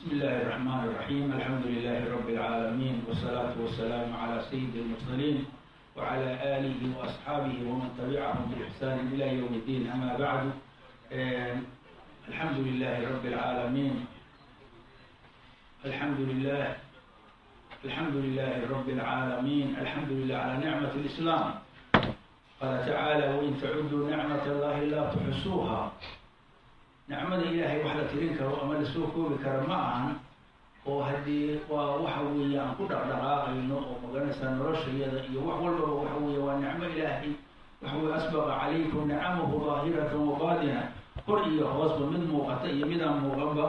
بسم الله الرحمن الرحيم الحمد لله رب العالمين والصلاة والسلام على سيد المرسلين وعلى آله وأصحابه ومن تبعهم بإحسان إلى يوم الدين أما بعد آه، الحمد لله رب العالمين الحمد لله الحمد لله رب العالمين الحمد لله على نعمة الإسلام قال تعالى وإن تعدوا نعمة الله لا تحصوها nicmada ilaahay wax la tirin karo ama la soo koobi karo ma ahan oo haddii waa waxa weeye aan ku dhaqdhaqaaqayno oo ma garanaysaa noloshayada iyo wax walbaba waxa weeye waa nicmo ilaahay. Waxa weye asbaqa calaykum nicamahu daahiratan wa baatina. Kor iyo hoosba mid muuqata iyo mid aan muuqanba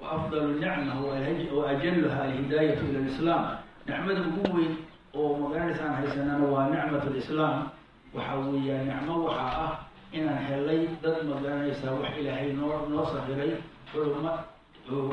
wa afdalu nicma wa ajaluha alhidaayatu ila lislaam nicmada ugu weyn oo magaranaysa aan haysanana waa nicmat lislaam waxa weeya nicmo waxaa ah inaan helay dad ma garanaysaa wax ilaahay noo noo culuma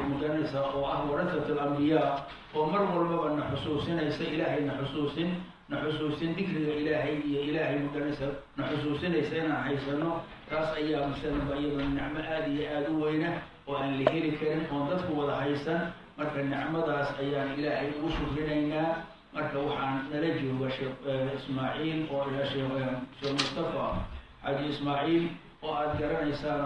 ma garanaysaa oo ah warasat alambiyaa oo mar walbaba na xusuusinaysa ilaahay na xusuusin na xusuusin dikriga ilaahay iyo ilaahay magaranaysa na xusuusinaysa inaan haysano taas ayaa masalanba iyadoo nicmo aada iyo aada u weyna oo aan la heli karin oon dadku wada haysan. Marka nicmadaas ayaan ilaahay ugu shukrinaynaa. Marka waxaan nala jooga sheekh ismaaciil oo ila sheekh sheekh mustafa xaaji ismaaciil oo aada garanaysaan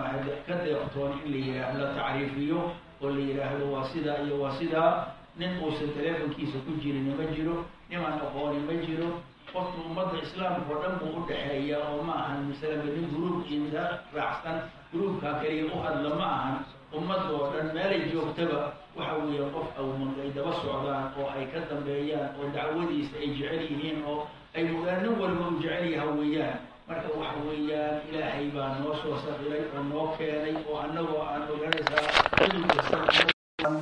ka deeqtoon in la yidhaahdo la tacriifiyo oo la yidhaahdo waa sidaa iyo waa sidaa nin uusan teleefonkiisa ku jirin ma jiro nimaan aqooni ma jiro. Qofka ummadda islaamka oo dhan buu u dhexeeya oo ma ahan masalaba nin gruub inta raacsan gruubkaa kaliya u hadla ma ahan. Ummadda oo dhan meelay joogtaba waxa weeye qof awman ay daba socdaan oo ay ka dambeeyaan oo dacwadiisa ay jecel yihiin oo ay mugaan nin walba u jecel yaha weeyaan marka waxa weeyaan ilaahay baa noo soo saqiray oo noo keenay oo annagoo aan oganaysaa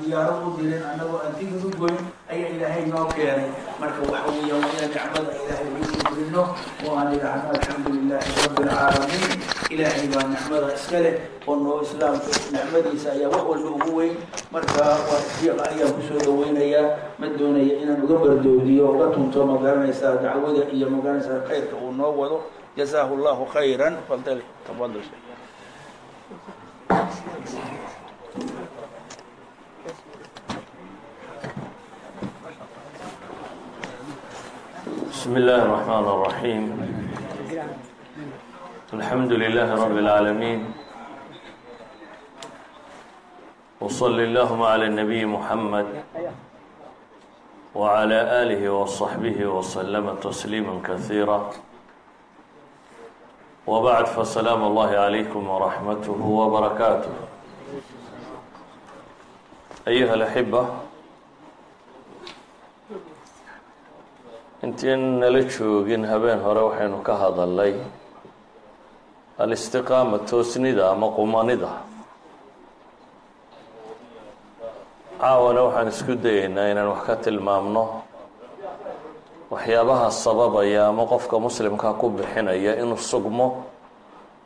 diyaaro u dirin annagoo aan tigid u goyn ayaa ilaahay noo keenay marka waxa weeya waa inaan nicmada ilaahay ugu shukrino oo aan idhaahno alxamdu lilaahi rabbi alcaalamiin ilaahay baa nicmada iska leh oo noo islaamka nicmadiisa ayaa wax walba ugu weyn marka waa fiiqa ayaan ku soo dhaweynayaa ma doonaya inaan uga bardoodiyo uga tunto ma garanaysaa dacwada iyo ma garanaysaa khayrka uu noo wado جزاه الله خيرا تفضل تفضل بسم الله الرحمن الرحيم الحمد لله رب العالمين وصل اللهم على النبي محمد وعلى آله وصحبه وسلم تسليما كثيرا وبعد fasalaam الله عليكم wraxmath wbarakaatuh أيها الأحبة intiin nala joogin habeen hore waxaynu ka hadalnay alistiqaama toosnida ama qumanida. Caawana waxaan isku dayeynaa inaan wax ka tilmaamno waxyaabaha sababaya ama qofka muslimkaa ku bixinaya inuu sugmo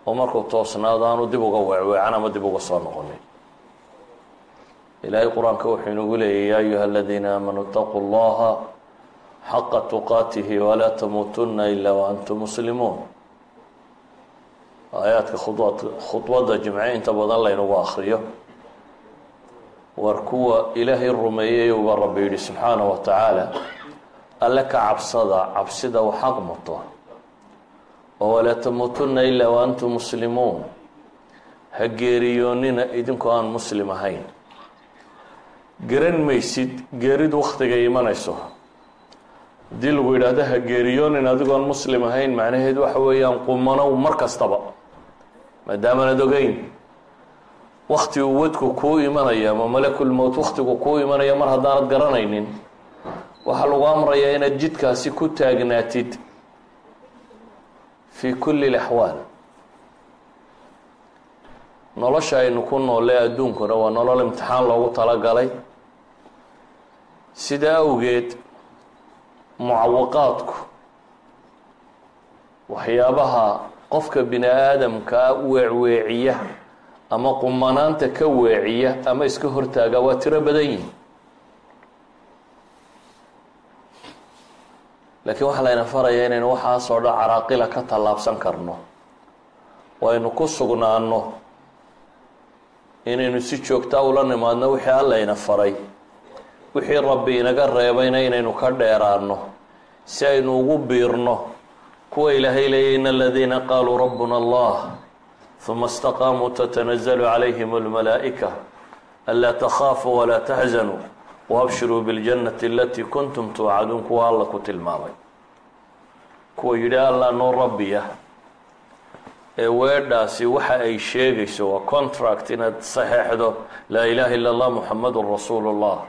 oo markuu toosnaado aanu dib uga weecweecan ama dib uga soo noqonin. Ilaahay qur'aanka wuxuu inagu leeyay ya ayuha aladiina aamanuu itaquu llaha xaqa tuqaatihi walaa tamuutunna ilaa waantum muslimuun. Aayaadka khudwad khudbadda jimce inta badan laynagu akriyo war kuwa ilaahay rumeeyay uba rabbi yidhi subxaanahu wa tacaala alle ka cabsada cabsida u xaq muto. Oo walaa tamuutunna ilaa waantum muslimuun ha geeriyoonina idinkoo aan muslim ahayn. Garan maysid geeridu wakhtigay imanayso. Haddii lagu yidhaahdo ha geeriyoonin adigoon muslim ahayn macnaheed waxa weeyaan qumanow mar kastaba. Maadaamaanad ogeyn wakti uu wadku kuu imanaya ama malakul mowt wakhtigu kuu imanaya mar haddaanad garanaynin waxaa lagu amrayaa inaad jidkaasi ku taagnaatid fii kulli laxwaal. Nolosha aynu ku noolee adduunkuna waa nolol imtixaan loogu talagalay. Sidaa awgeed mucawaqaadku waxyaabaha qofka bini aadamkaa weecweeciya ama qumanaanta ka weeciya ama iska hortaaga waa tiro badan yihiin laakiin waxaa layna faraya inaynu waxaasoo dhan caraaqila ka tallaabsan karno. Oo aynu ku sugnaano inaynu si joogtaa ula nimaadno wixii allayna faray. Wixii rabbi inaga reebayna inaynu ka dheeraanno. Si aynu ugu biirno kuwa ilaahay leeyay in aladiina qaaluu rabbuna allah huma istaqaamuu tatanazalu calayhim almalaa'ika anlaa takhaafuu walaa taxzanuu waabshiruu biاljannati alatii kuntum tuucaduun kuwa alla ku tilmaamay kuwa yidhi allah noo rabbiya ee weedhaasi waxa ay sheegayso waa contract inaad saxeexdo laa ilaaha illa allah muxamadun rasuulu llah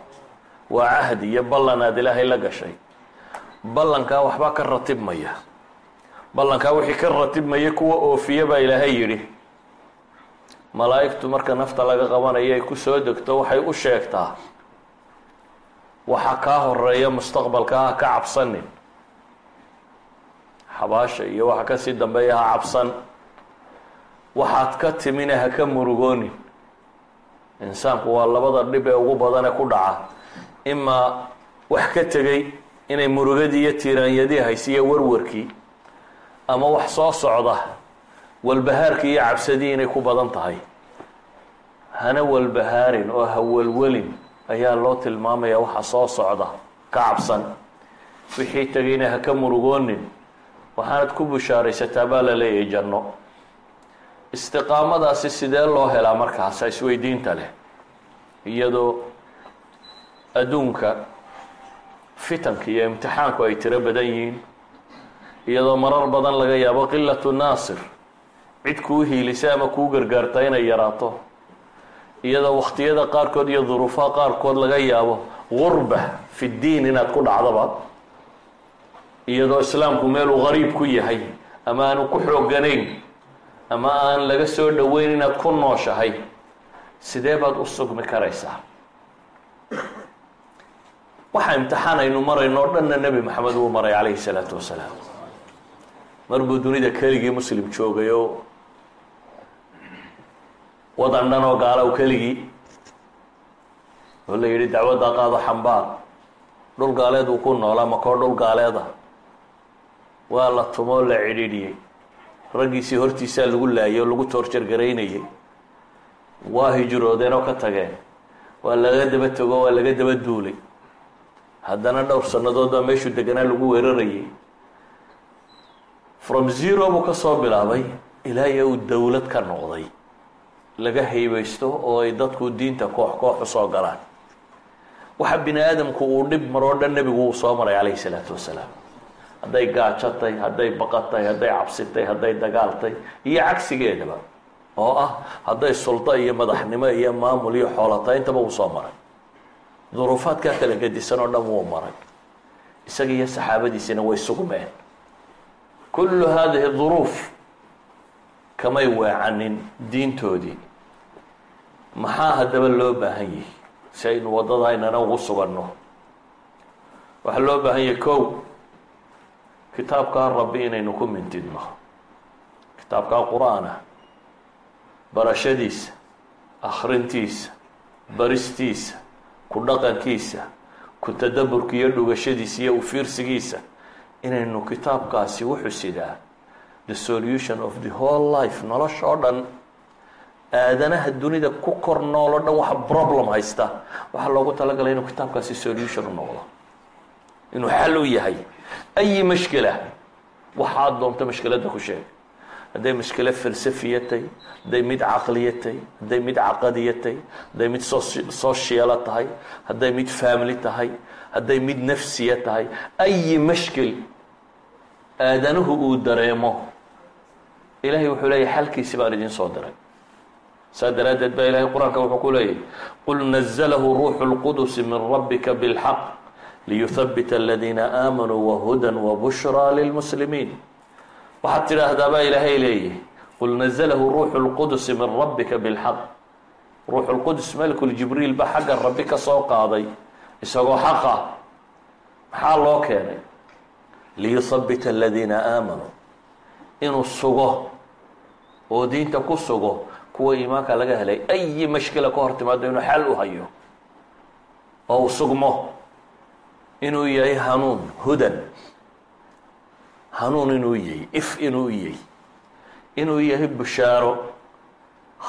waa cahdi iyo ballan aad ilaahay la gashay ballankaa waxbaa ka ratibmaya ballankaa wixii ka ratibmaya kuwa oofiya baa ilaahay yidhi malaa'igtu marka nafta laga qabanayo ay ku soo degto waxay u sheegtaa waxaa kaa horreeya mustaqbalka ha ka cabsanin. Xabaasha iyo waxa ka sii dambeeya ha cabsan. Waxaad ka timine ha ka murugoonin insaanku waa labada dhib ee ugu badan ee ku dhaca. Imaa wax ka tegay inay murugadii iyo tiiraanyadii haysiiyo warwarkii ama wax soo socda walbahaarkii iyo cabsadii inay ku badan tahay. Hana walbahaarin oo ha welwelin ayaa loo tilmaamaya waxa soo socda ka cabsan wixii tegayna ha ka murugoonin waxaanad ku bushaaraysataa baa la leeyahay janno istiqaamadaasi sidee loo helaa markaasa isweydiinta leh. Iyadoo adduunka fitanka iyo imtixaanku ay tiro badan yihiin. Iyadoo marar badan laga yaabo qilatu naasir. Cid kuu hiilisa ama kuu gargaarta inay yaraato iyadoo wakhtiyada qaarkood iyo duruufaha qaarkood laga yaabo gurba fi ddiin inaad ku dhacdaba iyadoo islaamku meeluu gariib ku yahay ama aanu ku xooganayn ama aan laga soo dhoweyn inaad ku nooshahay sidee baad u sugmi karaysaa? Waxa imtixaan aynu marayno o dhanna nebi maxamed uu maray calayhi salaatu wasalaam. Mar buu dunida keligii muslim joogay oo wadan dhan oo gaalow keligii. Oo la yidhi dacwadda qaado xambaar dhul gaaleed uu ku noolaa makoo dhul gaaleeda. Waa la tumoo la cidhiidhiyey. Raggiisii hortiisaa lagu laayay oo lagu toorjargaraynayay. Waa hijroodeen oo ka tageen waa laga daba tego waa laga daba duulay. Haddana dhowr sannadood baa meeshuu deganaa lagu weerarayay. From zero buu ka soo bilaabay ilaa iyo uu dowlad ka noqday laga haybaysto oo ay dadku diinta koox koox u soo galaan. Waxa bini aadamku uu dhib maroo dhan nebigu uu soo maray calayhi salaatu wasalaam. Hadday gaajatay hadday baqatay hadday cabsitay hadday dagaaltay iyo cagsigeedaba. Oo ah hadday suldo iyo madaxnimo iyo maamul iyo xoolata uu soo maray. Duruufaadkaa kala gedisan oo dhan wuu maray. Isaga iyo saxaabadiisina way sugmeen. Kullu hadihi duruuf kamay weecanin diintoodii maxaa haddaba loo baahan yahi si aynu waddada aynana ugu suganno. Waxaa loo baahan yahay kow. Kitaabkaa rabbi inaynu ku mintidno kitaabkaa qur'aanah barashadiisa akhrintiisa baristiisa ku dhaqankiisa ku tadaburka iyo dhugashadiisa iyo ufiirsigiisa. Inaynu kitaabkaasi wuxuu sidaa the solution of the whole life nolosha oo dhan aadanaha dunida ku kor nool o dhan waxa problem haysta. Waxaa loogu talagalay inuu kitaabkaasi solution u noqdo. Inuu xal u yahay. Ayi mashkila. Waxaad doonto mashkiladda ku sheeg. Hadday mashkilo falsafiyatay hadday mid caqliyatay hadday mid caqadiyatay hadday mid sociala tahay hadday mid family tahay hadday mid nafsiya tahay. Ayi mashkil. Aadanuhu uu dareemo. Ilahay wuxuu leeyahy xalkiisi baan idin soo diray saa daraaddeed baa ilahay qur'aanka wuxuu ku leeyahy qul nazalahu ruuxu اlqudusi min rabbika bاlxaq liyuhabita aladiina aamanuu wahudan wabushraa lilmuslimiin. Waxaad tidhaahdaa baa ilaahay leeyahy qul nazalahu ruuxu lqudusi min rabbika bilxaq ruuxu lqudus melkuljibriil ba xagga rabbi ka soo qaaday isagoo xaqa maxaa loo keenay? Liyuhabita aladiina aamanuu inuu sugo oo diinta ku sugo kuwa iimaanka laga helay ayi mashkila ka hor timaado inuu xal u hayo oo uu sugmo inuu yahay hanuun hudan. Hanuun inuu yahay if inuu yahay. Inuu yahay bushaaro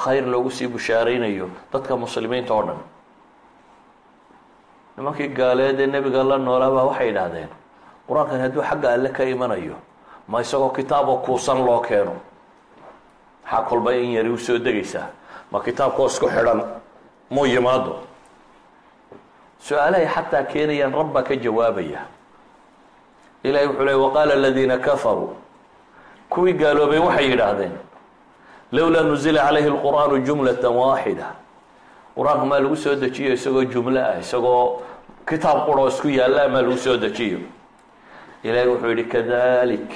khayr loogu sii bushaaraynayo dadka muslimiinta oo dhan. Nimankii gaaleed ee nebiga la noolaabaa waxay idhaahdeen qur'aankan hadduu xagga alle ka imanayo ma isagoo kitaaboo kuusan loo keeno maxaa kolba in yari u soo degaysaa ma kitaabkoo isku xidhan. Muu yimaado. Su'aalahay xataa keenayaan rabbaa ka jawaabaya. Ilahay wuxuu ley waqaala aladiina kafaruu. Kuwii gaaloobay waxay yidhaahdeen lowlaa nuzila calayhi lqur'aanu jumlata waaxida qur'aanka maa lagu soo dejiyo isagoo jumlo ah isagoo kitaab quroo isku yaalla maa lagu soo dejiyo. Ilahay wuxuu yihi kadalik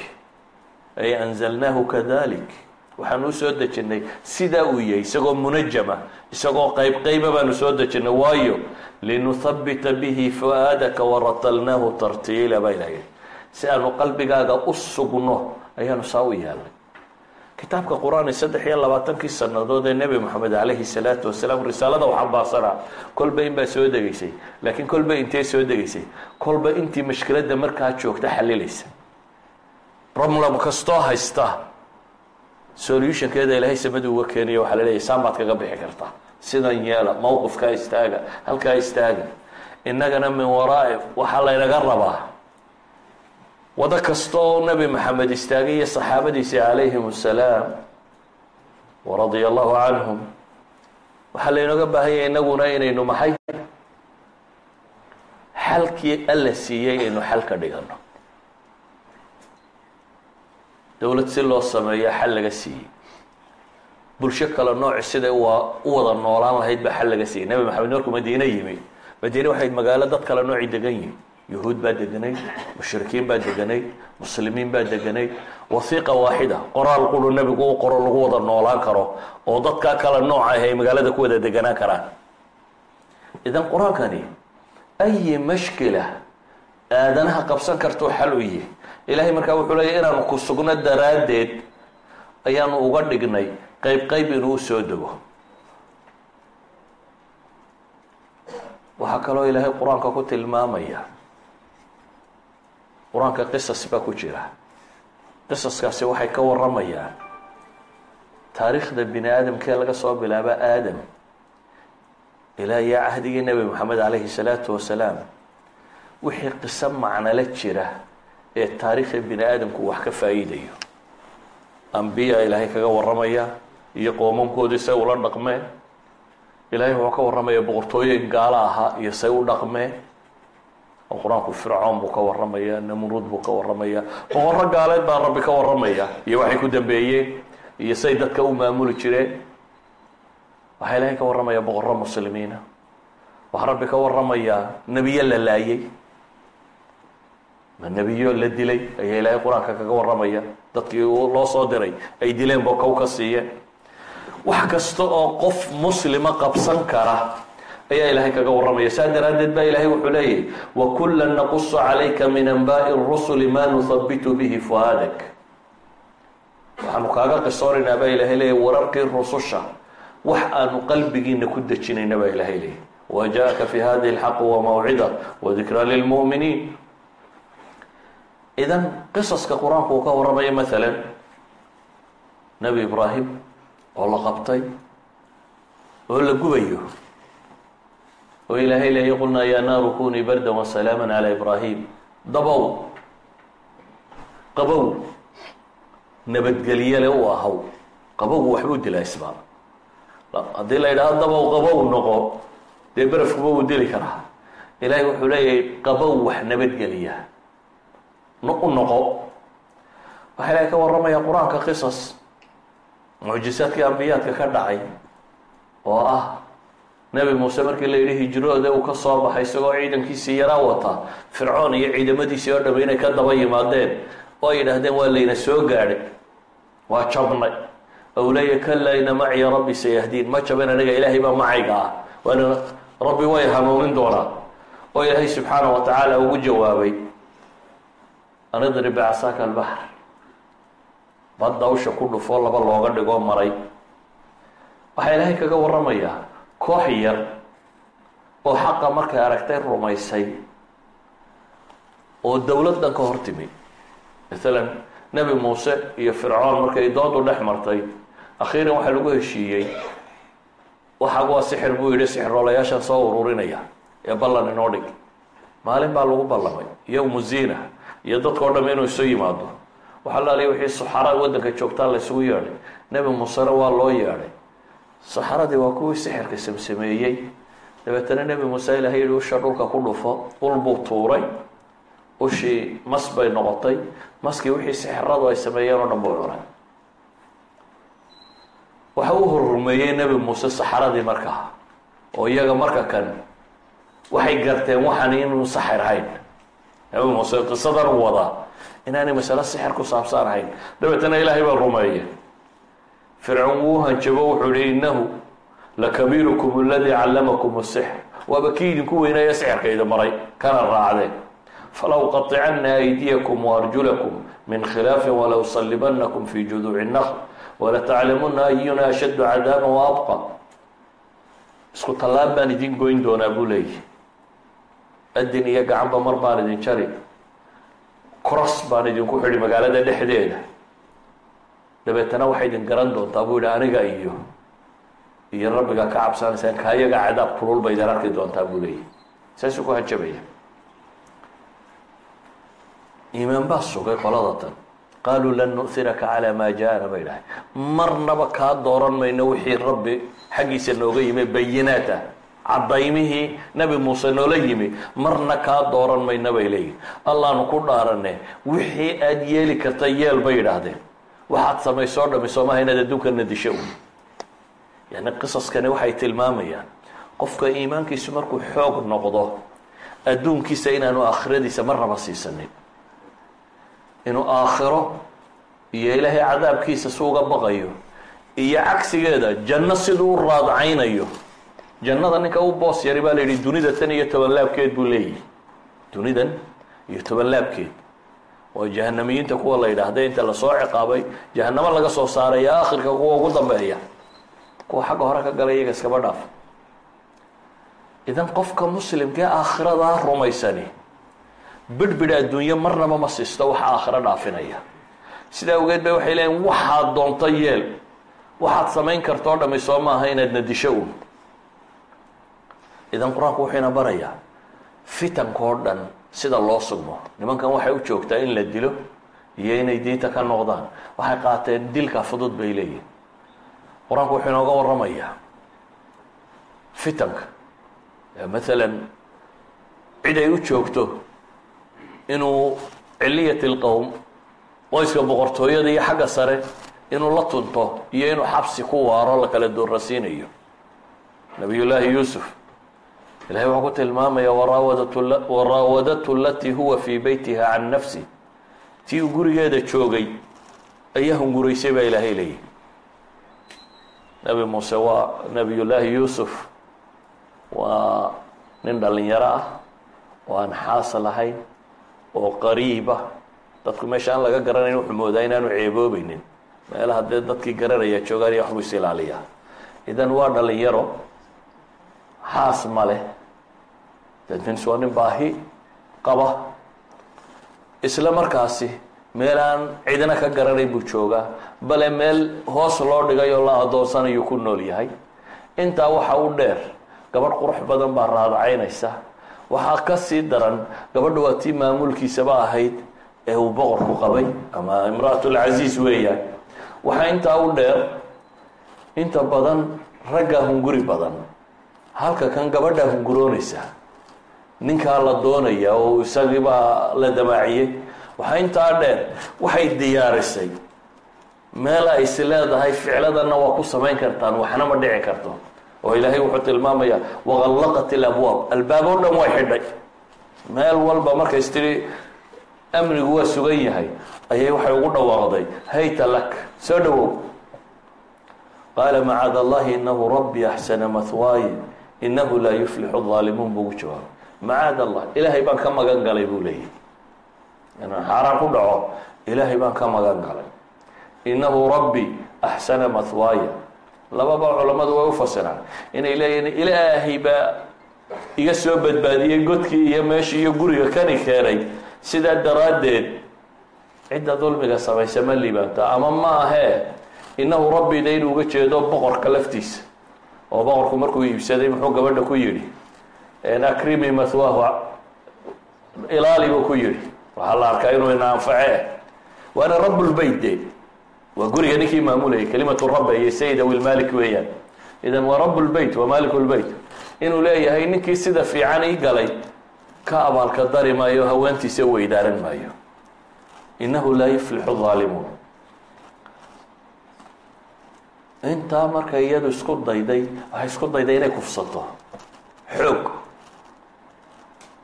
ay anzalnaahu kadalik waxaan u soo dejinay sidaa uu yahay isagoo munajama isagoo qayb qayba baanu soo dejinay waayo linuhabita bihi fu-aadaka waratalnaahu tartiila baa ilahay si aanu qalbigaaga u sugno ayaanu saa u yeelnay kitaabka qur'aan saddex iyo labaatankii sanadood ee nebi moxamed calayhi salaatu wasalaam risaalada u xambaarsanaa kolba in baa soo degaysay laakiin kolba intee soo degaysay kolba intii mashkiladda markaa joogta xalilaysa problem kastoo haysta solutionkeeda ilaahay samada uga keenaya waxaa la leeyahy saan baad kaga bixi kartaa sidan yeela mowqifkaa istaaga halkaa istaaga. Innagana min waraa'i waxaa laynaga rabaa. Wado kasta oo nebi maxamed istaagay iyo saxaabadiisi calayhim asalaam waradia allahu canhum waxaa laynooga baahanya inaguna inaynu maxay? Xalkii alla siiyey aynu xal ka dhigano dowlad si loo sameeya xal laga siiyey. Bulsho kale nooci siday waa u wada noolaan lahayd baa xal laga siiyey. Nebi maxamed markuu madiine yimi madiine waxay magaalo dad kale nooci degan yihiin yuhuud baa deganayd mushrikiin baa deganayd muslimiin baa deganayd wasiiqa waaxida qoraal qulu nebigu u qoro lagu wada noolaan karo oo dadkaa kale nooca ah ay magaalada ku wada deganaan karaan. Idan qur'aankani ayi mashkila aadanaha qabsan kartuu xal u yihi ilaahay markaa wuxuu leeya inaanu ku sugno daraaddeed ayaanu uga dhignay. Qayb qayb inuu u soo dego. Waxaa kaloo ilaahay qur'aanka ku tilmaamaya. Qur'aanka qisas baa ku jira. Qisaskaasi waxay ka waramayaan taariikhda bini aadamkee laga soo bilaaba aadam. Ilaa iyo cahdigii nebi moxamed calayhi salaatu wasalaam. Wixii qiso macnala jira ee taariikhda bini aadamku wax ka faa'iidayo. Ambiya ilaahay kaga waramaya iyo qoomankoodii say ula dhaqmeen ilaahay wuxuu ka warramaya boqortooyin gaalo ahaa iyo say u dhaqmeen oo qur'aanku fircoon buu ka warramaya namruud buu ka warramaya boqorro gaaleed baa rabbi ka warramaya iyo waxay ku dambeeyeen iyo say dadka u maamuli jireen waxaa ilaahay ka warramaya boqorro muslimiina. Waxaa rabbi ka warramayaa nebiyo la laayay nebiyo la dilay ayaa ilaahay qur'aanka kaga warramaya. Dadkii loo soo diray ay dileen bo kow ka siiyeen wax kasta oo qof muslima qabsan kara ayaa ilaahay kaga warramaya. Saa daraaddeed baa ilaahay wuxuu leeyahy wakula naqusu calayka min anbaai rusuli maa nuhabitu bihi fuaadak. Waxaanu kaaga qisoonaynaa baa ilaahay leeyahy wararkii rususha wax aanu qalbigiina ku dejinayna baa ilaahay leeyahy wajaءaka fi hadihi اlxaqu wamawcida wadikraa lilmu'miniin idan qisaska qur'aanku uu ka warramaya maala nebi ibraahim oo la qabtay oo la gubayo oo ilaahay leeya qulnaa yaa naaru kunii barda wasalaama calى ibraahim. Dabow qabow nabadgelyale u ahaw qabowgu waxbuu dilaa isbaal haddii la yidhahdo dabow qabow noqo dee berafkuba wuu dili karaa ilaahay wuxuu leeyahay qabow wax nabadgeliya u noqo. Waxaa ilahay ka warramaya qur'aanka qisas mucjisaadkii ambiyaadka ka dhacay oo ah nebi muuse markii la yidhi hijroode uu ka soo baxay isagoo ciidankiisii yaraa wata fircoon iyo ciidamadiisii oo dham inay ka daba yimaadeen oo ay yidhaahdeen waa layna soo gaadhay waa jabnay ou leeya ina maciya rabbi sayahdiin ma jabin aniga ilaahay baa macayga ah waana rabbi way hanuunin doonaa oo ilaahay subxaana wa tacaala ugu jawaabay anidrib bicasaaka albaxr badda usha ku dhufoo laba looga dhigoo maray. Waxaa ilaahay kaga warramayaa koox yar oo xaqa markay aragtay rumaysay oo dowladdan ka hor timi. Maalan nebi muuse iyo fircoon markay doodu dhex martay akhiiran waxaa lagu heshiiyey. Waxaag waa sixir buu yidhi sixiroolayaashan soo ururinaya. Ee ballan inoo dhig. Maalin baa lagu ballamay. Yowmu zina iyo dadka o dham inuu isu yimaado. Waxaa laaliya wixii saxaraa waddanka joogtaa la isugu yeedhay. Nebi muusena waa loo yeedhay. Saxaradii waa kuwii sixirka samsameeyey. Dabeetana nebi muuse ilahay yihi usha dhulka ku dhufo. Ul buu tuuray. Ushii mas bay noqotay. Maskii wixii sixiradu ay sameeyeen oo dhan buu cunay. Waxa u horrumeeyey nebi muuse saxaradii markaa oo iyaga marka kan waxay garteen waxaan inuu saxir ahayn muuse qisadan u wadaa. Inaanay masale sixir ku saabsan ahayn. Dabeetana ilaahay baa rumeeye fircoon wuu hanjabo wuxuu yihi innahu lakabiirukum aladii callamakum asixr waaba kii idinku weynaya sixirka idi maray. Kana raacdeen fala uqaطicana aydiyakum waarjulakum min khilaafin wala usalibanakum fi juduuci naql walataclamuna ayuna ashaddu cadaaban wa abqa. Isku tallaab baan idin goyn doonaa buu leeyihi adin iyo gacanba mar baan idin jari. Cross baan idinku xidhi magaalada dhexdeeda. Dabeetana waxay idin garan doontaa buu yihi aniga iyo iyo rabbiga ka cabsanaysaan kaayaga cadaab kulul ba idin arki doontaa buu leeyahy saasuu ku hanjabaya iimaan baa sugay qolada tan qaaluu lan nu'hiraka calaa maa jaana bay dhahay marnaba kaa dooran mayno wixii rabbi xaggiisa nooga yimi bayinaat ah cadaymihii nebi muuse noola yimi. Marna kaa dooran mayna bay leeyihiin allaanu ku dhaarane wixii aada yeeli karta yeel bay yidhaahdeen. Waxaad samaysoo dhami soomaha inaad adduunkana disho un yani qisaskani waxay tilmaamayaan. Qofka iimaankiisu markuu xoog noqdo adduunkiisa inaanu aakhiradiisa marnaba siisanin inuu aakhiro iyo ilaahay cadaabkiisa su uga baqayo iyo cagsigeeda janno siduu u raadcaynayo jannada ninka u boos yari baa la yidhi dunida tan iyo toban laabkeed buu leeyihi dunidan iyo toban laabkeed. Waa jahanamiyiinta kuwa la yidhaahda inta la soo ciqaabay jahanamo laga soo saaraya aakhirka kuwa ugu dambeeya. Kuwa xagga hore ka galay iyaga iskaba dhaaf. Idan qofka muslimkee aakhiradaa rumaysani bidhbidh adduunyo marnaba ma siisto waxa aakhiro dhaafinaya. Sidaa awgeed bay waxay leeyiin waxaad doonto yeel. Waxaad samayn o dhami soo maaha inaad nadisho un idan qur'aanku wuxuu ina barayaa fitanka oo dhan sida loo sugmo. Nimankan waxay u joogtaa in la dilo iyo inay diinta ka noqdaan. Waxay qaateen dilka fudud bay leeyihiin qur'aanku wuxuu inooga waramayaa fitanka. Maalan cid ay u joogto inuu ciliyat lqowm qoyska boqortooyada iyo xagga sare inuu la tunto iyo inuu xabsi ku waaro la kala doorasiinayo nabiyullaahi yuusuf ilahay wuxuu ku tilmaamaya waraawadatu alatii huwa fii beytiha can nafsi. Tii uu gurigeeda joogay ayaa hunguraysay baa ilaahay leeyahy nabi muuse waa nabiyullaahi yuusuf waa nin dhalinyaro ah oo aan xaas lahayn oo qariiba dadku meesha aan laga garanayn wuxuu moodaa inaanu ceeboobeynin meelaha dee dadkii garanaya joogaan iyo waxbuu is ilaaliyaa. Idan waa dhalinyaro xaas ma leh. Dadmins waa nin baahi qaba. Isla markaasi meel aan cidina ka garanayn buu joogaa. Bale meel hoos loo dhigay oo la adoonsanayuu ku nool yahay. Intaa waxa u dheer gabadh qurux badan baa raadacaynaysa waxaa ka sii daran gabadha waa tii maamulkiisaba ahayd ee uu boqorku qabay ama imraatulcasiis weeyaan. Waxaa intaa u dheer inta badan raggaa hunguri badan halka kan gabadhaa hunguroonaysa ninkaa la doonaya oo isagiibaa la damaaciyey waxaa intaa dheer waxay diyaarisay. Meel ay is leedahay ficladanna waa ku samayn kartaan waxna ma dhici karto. Oo ilaahay wuxuu tilmaamayaa waqallaqat ilabwaab albaab oo dhan way xidhay. Meel walba markays tiri amnigu waa sugan yahay. Ayay waxay ugu dhawaaqday hayta lak soo dhawow. Qaala macaad allahi inahu rabbi axsana mahwaaye inahu laa yuflixu aalimuun buu ugu jawaabay. Macaad allah ilaahay baan ka magan galay buu leeyahy inaan xaaraan ku dhaco ilaahay baan ka magan galay. Inahu rabbi axsana mahwaaya lababa culammadu way u fasiraan. Inay leeyihiin ilaahay baa iga soo badbaadiyey godkii iyo meeshii iyo guriga kani keenay. Sidaa daraaddeed cidda dulmiga samaysa ma liibaanta ama ma ahee innahu rabbida inuu uga jeedo boqorka laftiisa oo boqorku markuu iibsaday muxuu gabadha ku yidhi akrimi mathwaahu ilaali buu ku yidhi. Waxaa la arkaa inuu ina anface waana rablbeyt de. Waa guriga ninkii maamulayay kelimatu rabba iyo sayid awilmalik weeyaan. Idan waa rablbeyt waa malik lbeyt inuu leeyahay ninkii sida fiican ii galay ka abaalka dari maayo haweentiisa weydaaran maayo. Innahu laa yuflixu haalimuun intaa marka iyadu isku dayday waxay isku dayday inay kufsato. Xoog.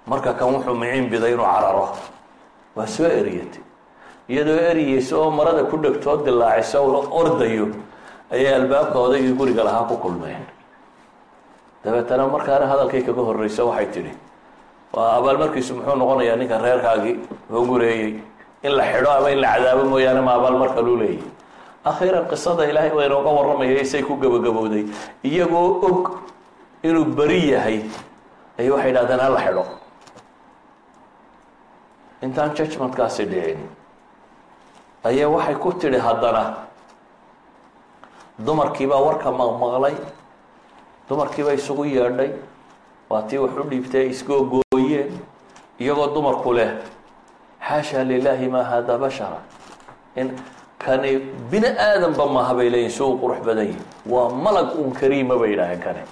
Marka kan wuxuu miciin biday inuu cararo. Waa soo eriyatay. Iyadoo eriyeysa oo marada ku dhegtoo dilaacaysa oo ordayo ayay albaabka odaygii guriga lahaa ku kulmeen. Dabeetana markaana hadalkay kaga horreysa waxay tidhi waa abaalmarkiisu muxuu noqonayaa ninka reerkaagii oo gureeyey. In la xidho ama in la cadaabo mooyaane ma abaalmar kaluu leeyahy akhiiran qisada ilaahay waa inooga warramaya isay ku gabagabowday. Iyagoo og inuu beri yahay ayay waxay idhahdeen hala xidho intaan judgmentkaasi dhicin ayaa waxay ku tidhi haddana dumarkiibaa warka maqmaqlay dumarkiiba isugu yeedhay waa tii wax u dhiibtay ay isgoogooyeen iyagoo dumarku leh. Xaasha lilaahi maa hada bashara. In kani bini aadanba maaha bay leeyihiin si uu qurux badan yihi waa malag un kariima bay yidhaaheen kani.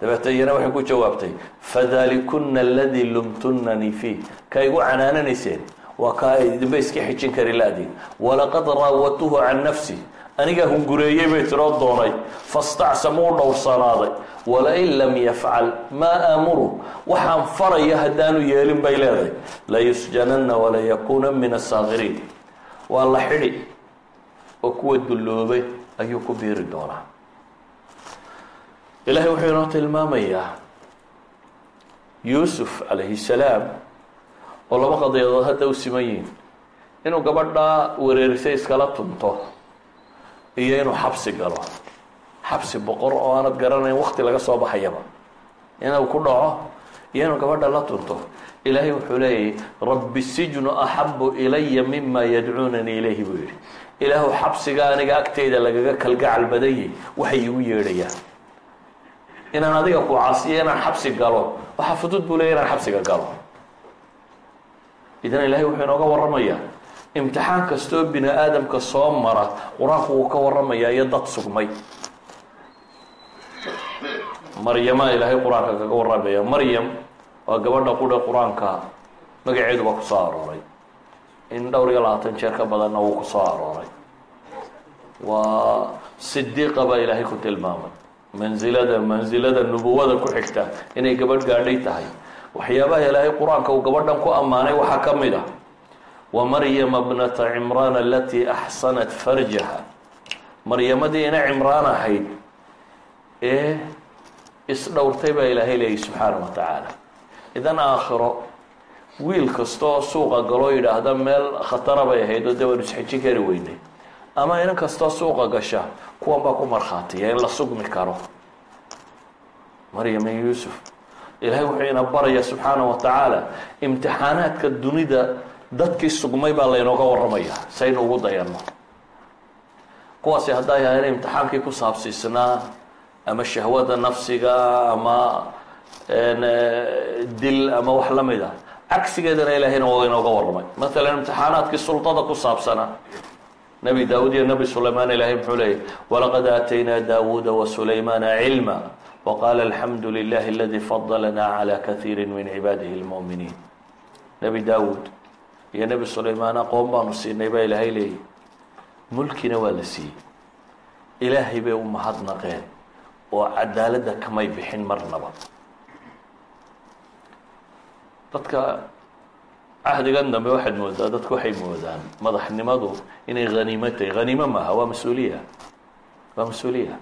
Dabeete waxay ku jawaabtay fadalikuna aladii lumtunanii fiih ka igu canaananayseen? Waa kaa idinba iska xijin kari la-diin walaqad raawatuhu can nafsi. Anigaa hungureeyey bay tiroo doonay. Fastacsamuu dhowrsanaaday. Walain lam yafcal maa aamuru. Waxaan faraya haddaanu yeelin bay leedahay. Layusjananna walayakuuna min asaakiriin waa la xidhi oo kuwa dulloobay ayuu ku biiri doonaa. Ilaahay wuxuu inoo tilmaamayaa yuusuf calayhi salaam oo laba qadiyadood hadda u siman yihiin inuu gabadhaa wereerisay iskala tunto iyo inuu xabsi galo. Xabsi boqor oo aanad garanayn wakti laga soo baxayaba. Inuu ku dhaco iyo inuu gabadha la tunto. Ilaahay wuxuu leeyahy rabbi sijnu axabu ilaya mima yadcuunanii ilayhi buu yihi ilaahu xabsiga aniga agteyda lagaga kalgacal badanyay waxay igu yeedhayaan. Inaan adiga ku caasiyo inaan xabsi galo waxaa fudud buu leeya inaan xabsiga galo. Idan ilaahay wuxuu inooga warramayaa imtixaan kastoo bini aadamka soo mara qur'aanku wuu ka warramayaa iyo dad sugmay. Maryama ilaahay qur'aanka kaga warramaya maryam waa gabadha qudha qur'aanka magaceeduba ku soo arooray in dhowr iyo labaatan jeer ka badanna wuu ku soo arooray. Waa sidiiqa baa ilaahay ku tilmaamay. Mansilada mansilada nubuwada ku xigta inay gabadh gaadhay tahay. Waxyaabaha ilaahay qur'aanka uu gabadhan ku ammaanay waxaa ka mid a wa maryama bnata cimraan alatii axsanat farjaha. Maryamadii ina cimraan ahayd ee isdhowrtay baa ilaahay leeyay subxaana wa tacaala idan aakhiro wiil kasta oo suuqa galoo yidhaahda meel khatara bay ahayd oo dee waanu isxejin kari weynay. Ama inan kastoo suuqa gasha kuwan baa ku markhaatiya in la sugmi karo. Maryam iyo yuusuf ilaahay wuxuu ina baraya subxaana wa tacaala imtixaanaadka dunida dadkii sugmay baa laynooga warramaya saynu ugu dayanno. Kuwaasi hadday ahayn imtixaankii ku saabsiisnaa ama shahwada nafsiga ama dil ama wax la mid a cagsigeedana ilaahayna waa inooga warramay. Maalan imtixaanaadkii sultada ku saabsanaa nebi daawud iyo nebi sulaymaan ilahay muxuu leeyay walaqad aataynaa daawuuda wasulaymaana cilma waqaala alxamdu lilahi aladi fadalana cala kaiiri min cibaadihi lmu'miniin nebi daawuud iyo nebi sulaymaan aqoon baanu siinay baa ilaahay leeyay. Mulkina waa la siiyey. Ilaahay bay u mahadnaqeen oo cadaaladda kamay bixin marnaba dadka cahdigan dambe waxaad moodaa dadku waxay moodaan madaxnimadu inay haniimo tahay. Haniimo maaha waa mas'uuliya. Waa mas'uuliya.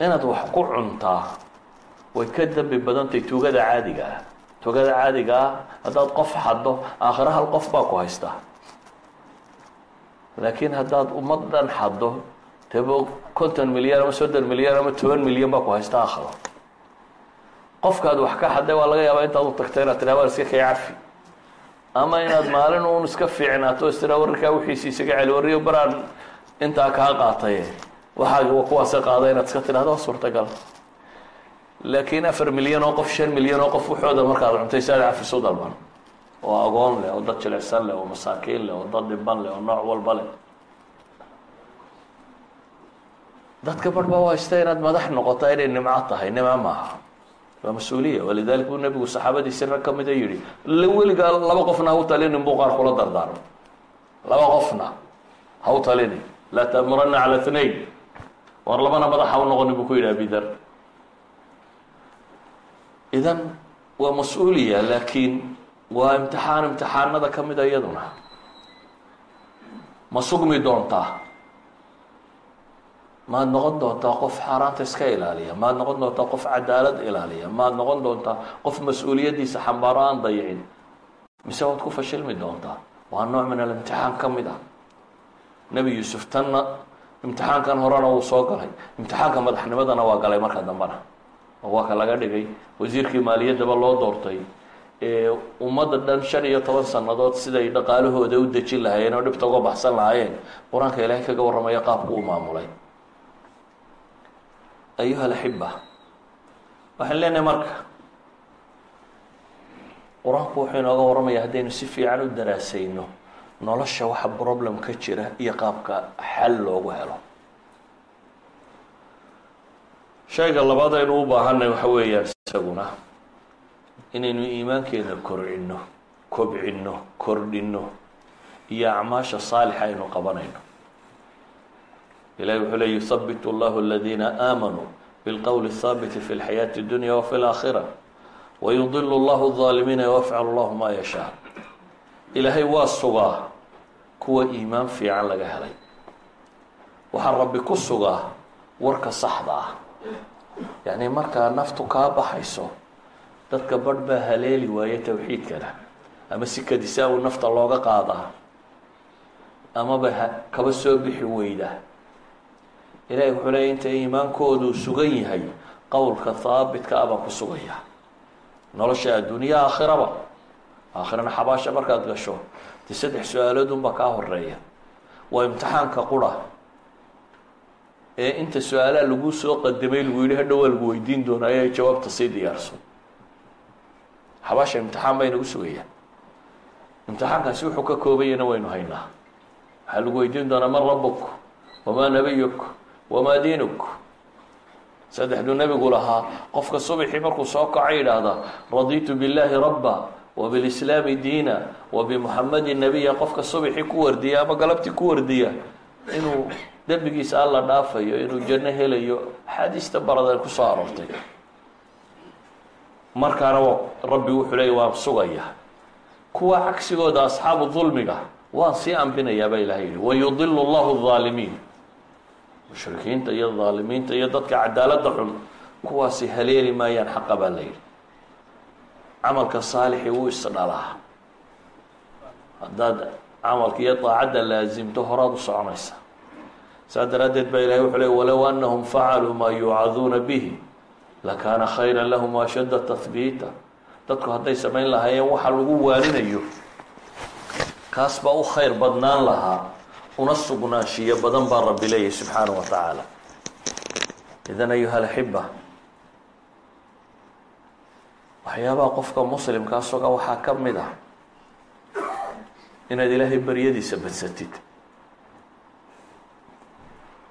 Inaad wax ku cuntaa way ka dambi badantahay tugada caadiga ah. Tugada caadiga ah haddaad qof xaddo aakhiro hal qof baa ku haystaa laakiin haddaad ummad dhan xaddo debo konton milyan ama soddon milyan ama toban milyan baa ku haysta aakhiro qofkaad wax ka xadday waa laga yaabaa intaad u tagta inaad tidhaha waan iska kay cafi ama inaad maalin uun iska fiicnaato istira wararkaa wixiisi isaga celi warriyo baraan intaa kaa qaataye waxaa kuwaase qaada inaad iska tidhahdo waa suurtagal. Laakiin afar milyan oo qof shan milyan oo qof waxooda markaad cuntay si aad cafisu dalban. Oo agoon leh oo dad jilicsan leh oo masaakiin leh oo dad dhiban leh oo nooc walba leh. Dadka barhba waa ista inaad madax noqota inay nimco tahay nimco maaha waa mas'uuliya walidalik buu nebigu saxaabadiisi rag ka mida yihi weligaa laba qofna ha u talinin buu qaar kula dardaarmo laba qofna ha u talinin. Laa taamurana cala tnain war labana madax ha u noqonin buu ku yidhi abidar idan waa mas'uuliya laakiin waa imtixaan imtixaanada ka mida iyaduna. Ma sugmi doontaa maad noqon doontaa qof xaaraanta iska ilaaliya? Maad noqon doontaa qof cadaalad ilaaliya? Maad noqon doontaa qof mas'uuliyaddiisa xambaaro aan dayicin? Mise waad ku fashilmi doontaa? Waa nooc min alimtixaan ka mid ah. Nebi yuusuf tanna imtixaankan horena wuu soo galay. Imtixaanka madaxnimadana waa galay marka dambena. Waa ka laga dhigay? Wasiirkii maaliyaddaba loo doortay. Ummadda dhan shan iyo toban sannadood siday dhaqaalahooda u dejin lahaayeen oo dhibta uga baxsan lahaayeen. Qur'aanka ilaahay kaga warramaya qaabku u maamulay ayuha alaxiba waxaan leenahay marka qur'aanku wuxuu inooga warramaya haddaynu si fiican u daraasayno nolosha waxa problem ka jira iyo qaabka xal loogu helo. Shayga labaad aynu u baahanay waxa weeyaan isaguna inaynu iimaankeena korcino kobcino kordhino iyo acmaasha saalixa aynu qabanayno ilahi wuxuu le yuhabbit اllahu aladiina aamanuu bilqowli الhaabiti fi اlxayaati اdunya wafi اlaakhira wayudil اllahu الظaalimiina wayafcal اllahu ma yashaa ilaahay waa sugaa kuwa iimaan fiican laga helay waxaa rabbi ku sugaa warka saxda ah yacni markaa naftu kaa baxayso dadka barh baa haleeli waaye towxiidkana ama si kadisaa uu nafta looga qaadaa amaba kaba soo bixi weyda ilaahay wuxuu leeya inta iimaankoodu sugan yahay qowlka haabitka abaa ku sugaya. Nolosha adduuniya aakhiraba aakhirana xabaasha markaad gasho dee saddex su'aaloodunbaa kaa horreeya waa imtixaanka qura. Ee inta su'aalaha lagu soo qadimay lagu yihi hadhow waa lagu weydiin doonaa ee jawaabta sii diyaarso. Xabaasha imtixaan bay nagu sugayaan. Imtixaankaasi wuxuu ka koobayana waynu haynaa. Waxaa lagu weydiin doonaa man rabuk wamaa nabiyuk wamaa diinuk? Saddexduu nebigu lahaa qofka subaxii markuu soo kaco yidhaahdaa raditu billaahi rabba wabilislaami diina wabimuxamadin nabiya qofka subaxii ku wardiya ama galabtii ku wardiya inuu dembigiisa alla dhaafayo inuu janno helayo axaadiista baradan ku soo aroortay. Markaana waa rabbi wuxuu leeyay waan sugaya. Kuwa cagsigooda asxaabu dulmiga waan sii anbinayaa baa ilahay yihi wayudilu llahu aalimiin mushrikiinta iyo dhaalimiinta iyo dadka cadaaladda xun kuwaasi haleeli maayaan xaqa baa la yidhi. Camalka saalixi wuu isdhalaa haddaad camalka iyo daacadda laasimto horaad u soconaysa. Saa daraaddeed baa ilahay wuxuu ley walow anahum facaluu maa yuucaduuna bihi lakaana khayra lahum ashadda tahbiita dadku hadday samayn lahaayeen waxa lagu waaninayo kaas baa u khayr badnaan lahaa una sugnaanshiyo badan baa rabbi leeyahy subxaanaه wa tacaala idan ayuha alaxiba waxyaabaha qofka muslimkaa suga waxaa ka mid ah inaad ilaahay baryadiisa badsatid.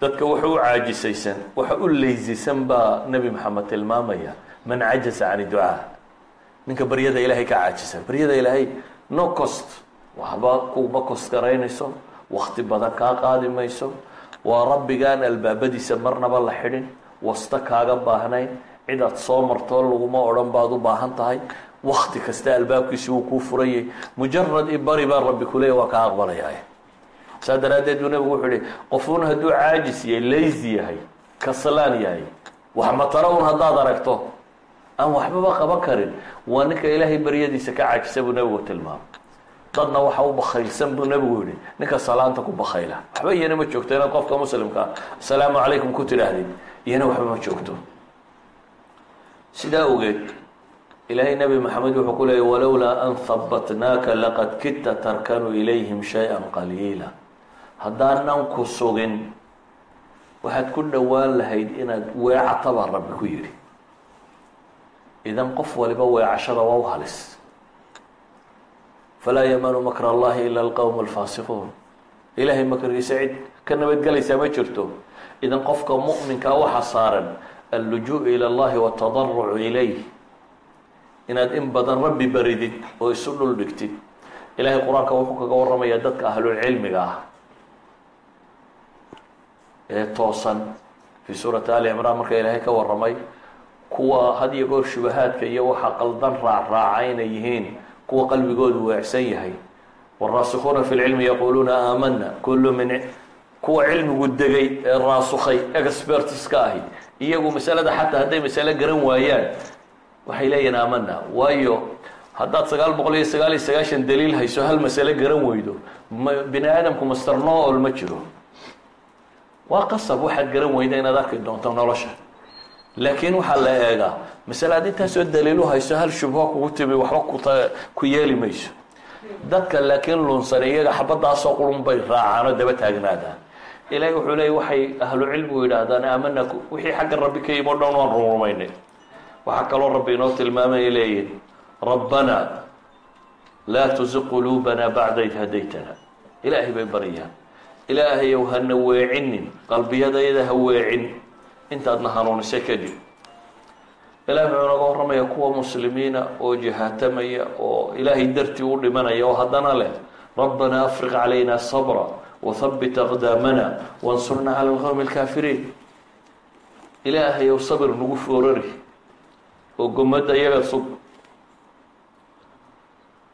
Dadka waxa u caajisaysan waxa u leysisan baa nebi maxamed tilmaamaya man cajaza can ducaa ninka baryada ilaahay ka caajisa. Baryada ilaahay no cost. Waxba kuma cost garaynayso wakti badan kaa qaadi mayso. Waa rabbigaan albaabadiisa marnaba la xidhin. Wasta kaaga baahnayn. Cid aad soo martoo laguma odhan baad u baahan tahay. Wakti kasta albaabkiisi wuu kuu furanyay mujarad ibari baa rabbi kuleeya waa kaa aqbalayaa saa daraaddeed buu nebigu wuxuu ihi qofuun hadduu caajis yahay lazy yahay kaslaan yahay wax mataro un haddaad aragto. Aan waxbaba qaban karin. Waa ninka ilaahay baryadiisa ka caajisa buu nebigu tilmaamay dadna waxa u bakhaylsan buu nebigu yihi ninka salaanta ku bakhayla. Waxba iyana ma joogto inaad qofka muslimkaa asalaamu calaykum ku tidhaahdid iyana waxba ma joogto. Sidaa ogeed ilaahay nebi maxamed wuxuu ku leeyay walowlaa an habbatnaaka laqad kidta tarkanu ilayhim shay-an qaliila. Haddaanan ku sugin waxaad ku dhowaan lahayd inaad weecatabaa rabbi ku yidhi. Idan qof waliba weecashada waa u halis falaa yamanu makr allahi ila alqowm alfaasiquun ilaahay makrigiisa cid ka nabadgelaysaa ma jirto idan qofka mu'minkaa waxaa saaran allujuu ila allahi watadarucu ilayh inaad in badan rabbi baridid oo isu dhul dhigtid ilahay qur'aanka wuxuu kaga warramayaa dadka ahlulcilmiga ah ee toosan fii suurati ali cimraan marka ilaahay ka warramay kuwa had iyo goor shubahaadka iyo waxa qaldan raacraaca inay yihiin kuwa qalbigoodu weecsan yahay. Waraasikuuna fi lcilmi yaquuluuna aamana kullu min kuwa cilmigu degay ee raasukhay expertiska ahi. Iyagu masalada xataa hadday masale garan waayaan waxay leeyihiin aamana waayo haddaad sagaal boqol iyo sagaal iyo sagaashan daliil hayso hal masale garan weydo ma bini aadamku master nool ma jiro. Waa qasab waxaad garan weyda inaad arki doonto nolosha. Laakiin waxaa la eegaa masale aad intaasoo daliilu hayso hal shubho kugu timi waxba kuta ku yeeli mayso. Dadka laakiin lunsan iyaga xabadaasoo qurun bay raacaan oo daba taagnaadaan. Ilaahay wuxuu leeyay waxay ahlu cilmigu yidhaahdaan aamana wixii xagga rabbi ka yimi o dhan waan rurumaynay waxaa kaloo rabbi inoo tilmaamaya leeyihiin rabbana laa tuziq quluubana bacda id hadaytana. Ilaahay bay baryaan ilaahayow hana weecinin qalbiyadayada ha weecin. Intaadna hanuunisay kadib ilahay wuxuu naga warramaya kuwa muslimiina oo jihaatamaya oo ilaahay dartii u dhimanaya oo haddana leh rabbana afriq calayna sabra wahbit aqdaamana wansurna cala alqowmi alkaafiriin. Ilaahayow sabir nagu foorari oo gomada iyaga sug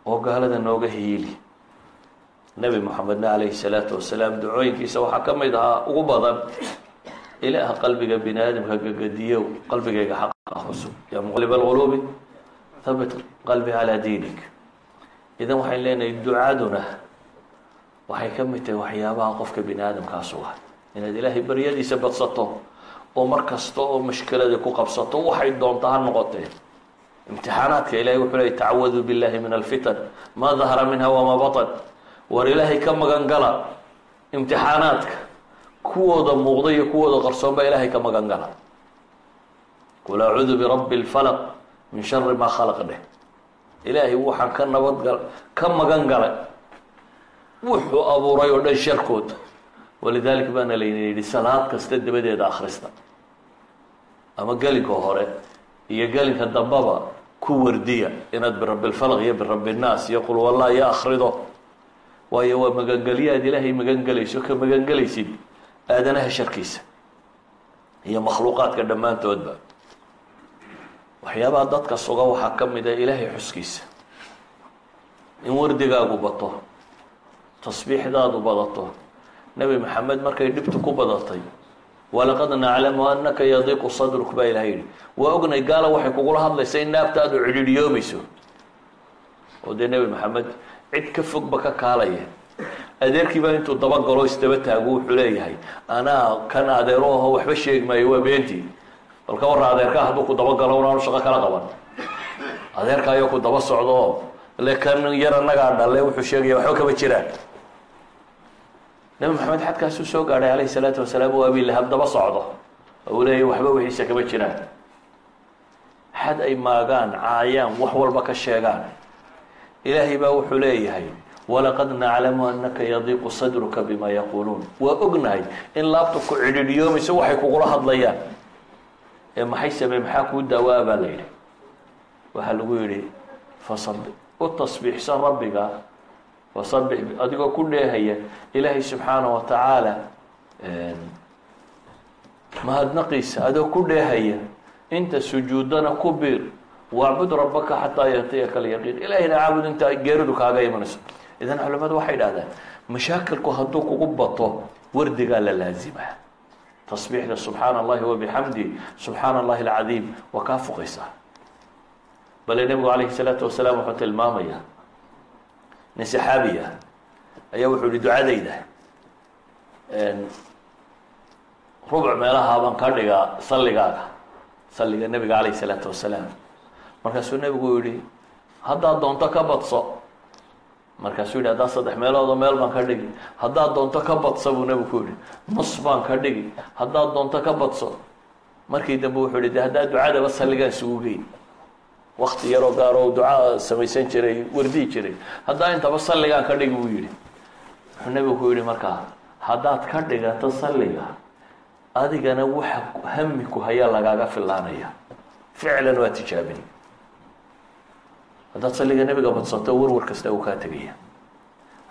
oo gaalada nooga hiili. Nebi moxamedna calayhi salaatu wasalaam ducooyinkiisa waxaa ka mid ahaa ugu badan ilaaha qalbiga bini aadamka gagadiyow qalbigayga xaqa cusub. Yaa muqalib alquluubi habit qalbi calaa diinik. Idan waxayn leenahay ducaduna waxay ka mid tahay waxyaabaha qofka bini aadamkaa suga inaad ilaahay baryadiisa badsato oo mar kasta oo mashkilada ku qabsato waxay doonta ha noqotee. Imtixaanaadka ilahay wuxuu leey tacawadu billahi min alfitan maa dahara minha wamaa batan war ilaahay ka magan gala imtixaanaadka. Kuwooda muuqda iyo kuwooda qarsoon baa ilaahay ka magan gala qul acuudu birabbi lfalaq min shari maa khalaq dheh ilaahay waxaan ka nabadgal ka magan galay wuxuu abuuray oo dhan sharkood walidalik baana layna yidhi salaad kasta dabadeeda akhrista ama gelinka hore iyo gelinka dambaba ku wardiya inaad birabbi lfalaq iyo birabbi nnaas iyo qul wallah iyo akhrido waayo waa magangelyo aad ilaahay magangelayso ka magangelaysid aadanaha sharkiisa iyo makhluuqaadka dhammaantoodba waxyaabaha dadka suga waxaa ka mid a ilaahay xuskiisa. In wardigaagu bato tasbiixdaadu badato. Nebi maxamed markay dhibtu ku badatay walaqad naclamu anaka yadiiqu sadruk baa ilahay yihi waa ognay gaala waxay kugula hadlaysa in naabtaadu cidhiidhiyoomayso. Oo dee nebi maxamed cid ka fogba ka kaalaya adeerkiibaa intuu dabagalo isdaba taagu wuxuu leeyahay. Anaa kan adeero aho waxba sheegi maayo waa beentii bal ka warra adeerkaa hadduu ku dabagalo unaanu shaqo kala qaban. Adeerka ayoo ku daba socdo. Oo le kan yar annagaa dhalle wuxuu sheegaya waxba kama jiraan nebi maxamed xadkaasuu soo gaadhay calayhi salaatu wasalaam oo abilahab daba socdo. Oo uu leeyahy waxba wixiisa kama jiraan xad ay maagaan caayaan wax walba ka sheegaan. Ilaahay baa wuxuu leeyahay walaqad naclamu anaka yadiiqu sadruka bima yaquuluun waa ognahay in laabta ku cidhidhiyoomayso waxay kugula hadlayaan ee maxay samey maxaa kuu daawaa baa la yidhi. Waxaa lagu yidhi fasabi u tasbiixsan rabbiga fasabix adigoo ku dheehaya ilaahay subxaana wa tacaala mahadnaqiisa adoo ku dheehaya inta sujuudana ku biir wacbud rabbaka xataa yatiyaka alyaqiin. Ilaahayna caabud inta geeridu kaaga imanayso. Idan culimadu waxay dhahdaan mashaakilku hadduu kugu bato wardigaa la laazima tasbiixda subxaana allahi wabixamdi subxaana allahi alcadiim waa kaa fuqaysaa bale nebigu calayhi salaatu wasalaam wuxuu tilmaamaya nin saxaabi ah ayaa wuxuu yihi ducadayda rubuc meelaha baan ka dhigaa salligaaga salliga nebiga calayhi salaatu wasalaam markaasuu nebigu yihi haddaad doonto ka badso markaasuu yihi haddaad saddex meeloodoo meel baan ka dhigi haddaad doonto ka badso buu nebigu ku yihi nus baan ka dhigi haddaad doonto ka badso. Markii dambe wuxuu yihi de haddaad ducadaba salligaan isugu geyn. Wakti yaroo gaar oo duca samaysan jiray wardihi jiray. Haddaa intaba salligaan ka dhigi buu yihi wuxuu nebigu ku yihi markaa haddaad ka dhigato salliga adigana waxa hami ku hayaa lagaaga filaanaya ficlan waa tijaabin haddaad salliga nebiga badsato warwar kasta uu kaa tegaya.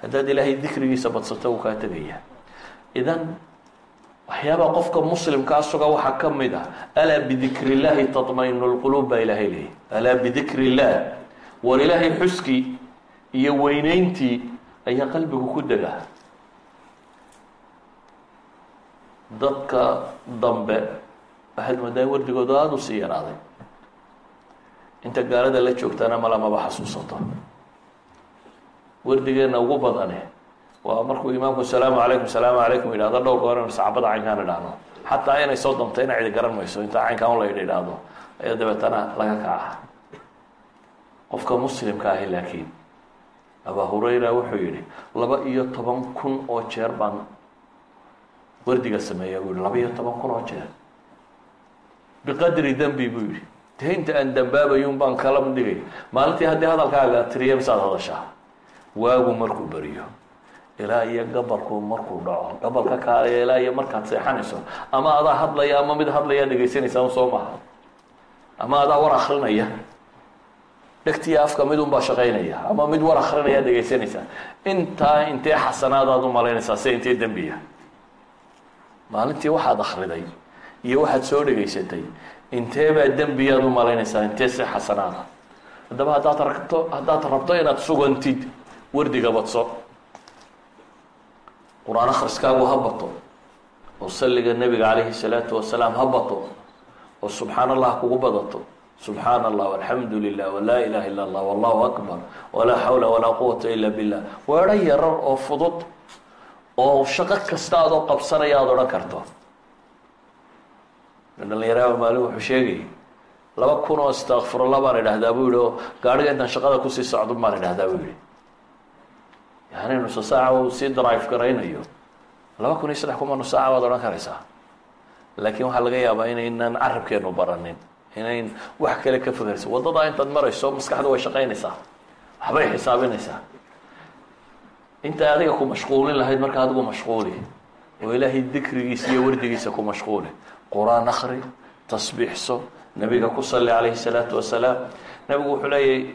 Haddaad ilaahay dikrigiisa badsato uu kaa tegaya. Idan waxyaabaa qofka muslimkaa suga waxaa ka mid ah alaa bidikri illaahi taطmainu lquluub baa ilaahay leeyay alaa bidikri illaah war ilaahay xuskii iyo weyneyntii ayaa qalbigu ku dega. Dadka dambe waxaad moodaa in wardigoodu aada u sii yaraaday inta gaalada la joogtaana mala maba xasuusato. Wardigeenna ugu badane waa markuu imaamku salaamu calaykum salaamu calaykum yidhahdo dhowr goor inu saxaabada caynkaan idhaahno. Xataa inay soo damto ina cidi garan mayso. Intaa caynkaan la yidha idhaahdo. Ayaa dabeetana laga kaca. Qofka muslimka ahi laakiin abaa hurayra wuxuu yihi laba iyo toban kun oo jeer baan wardiga sameeya buu yihi laba iyo toban kun oo jeer. Biqadri dembi buu yihi dee inta aan dambaabayun baan kala dhigay maalintii haddii hadalkaaga tiriya misaad hadashaa waagu markuu beriyo ilaa iyo gabalku markuu dhaco gabalka kaaleya ilaa iyo markaad seexanayso ama adaa hadlaya ama mid hadlayaa dhegaysanaysaa soo maha ama adaa war akrinaya dhegtiya afka mid unbaa shaqaynaya ama mid war akrinaya dhegaysanaysaa intaa intee xasanaadaad u malaynaysaa se intee dembiya maalintii waxaad akriday iyo waxaad soo dhegaysatay inteebaa dembiyaad u malaynaysaa? Intee se xasanaada haddaba haddaad ragto haddaad rabto inaad sugantid wardiga badso. Qur'aan akhriskaagu ha bato. Oo salliga nebiga calayhi salaatu wasalaam ha bato. Oo subxaan allah kugu badato. Subxaana allah alxamdu lilah walaa ilaha illa allah wallahu akbar. Walaa xawla walaa quwata ila billah. Weedho yarar oo fudud oo shaqo kasta adoo qabsanaya aada odhan karto dhalinyaraba maalin wuxuu sheegayay laba kun oo istakfirullah baan idhahdaa buu yihi oo gaadhiga intaan shaqada ku sii socdo baan idhahdaa buu yihi yani nusa saaca uu sii drive garaynayo laba kun iyo saddex kuma nus saaca baad odhan karaysaa. Laakiin waxaa laga yaabaa inaynan carabkeenu baranin inayn wax kale ka fakerayso waddadaa intaad marayso maskaxdu way shaqaynaysaa. Waxbay xisaabinaysaa. Intay adiga ku mashquulin lahayd marka adigu mashquuli. Oo ilaahay dikrigiisa iyo wardigiisa ku mashquuli qur'aan akri tasbiixso nabiga ku salli calayhi salaatu wasalaam. Nabigu wuxuu leeyahy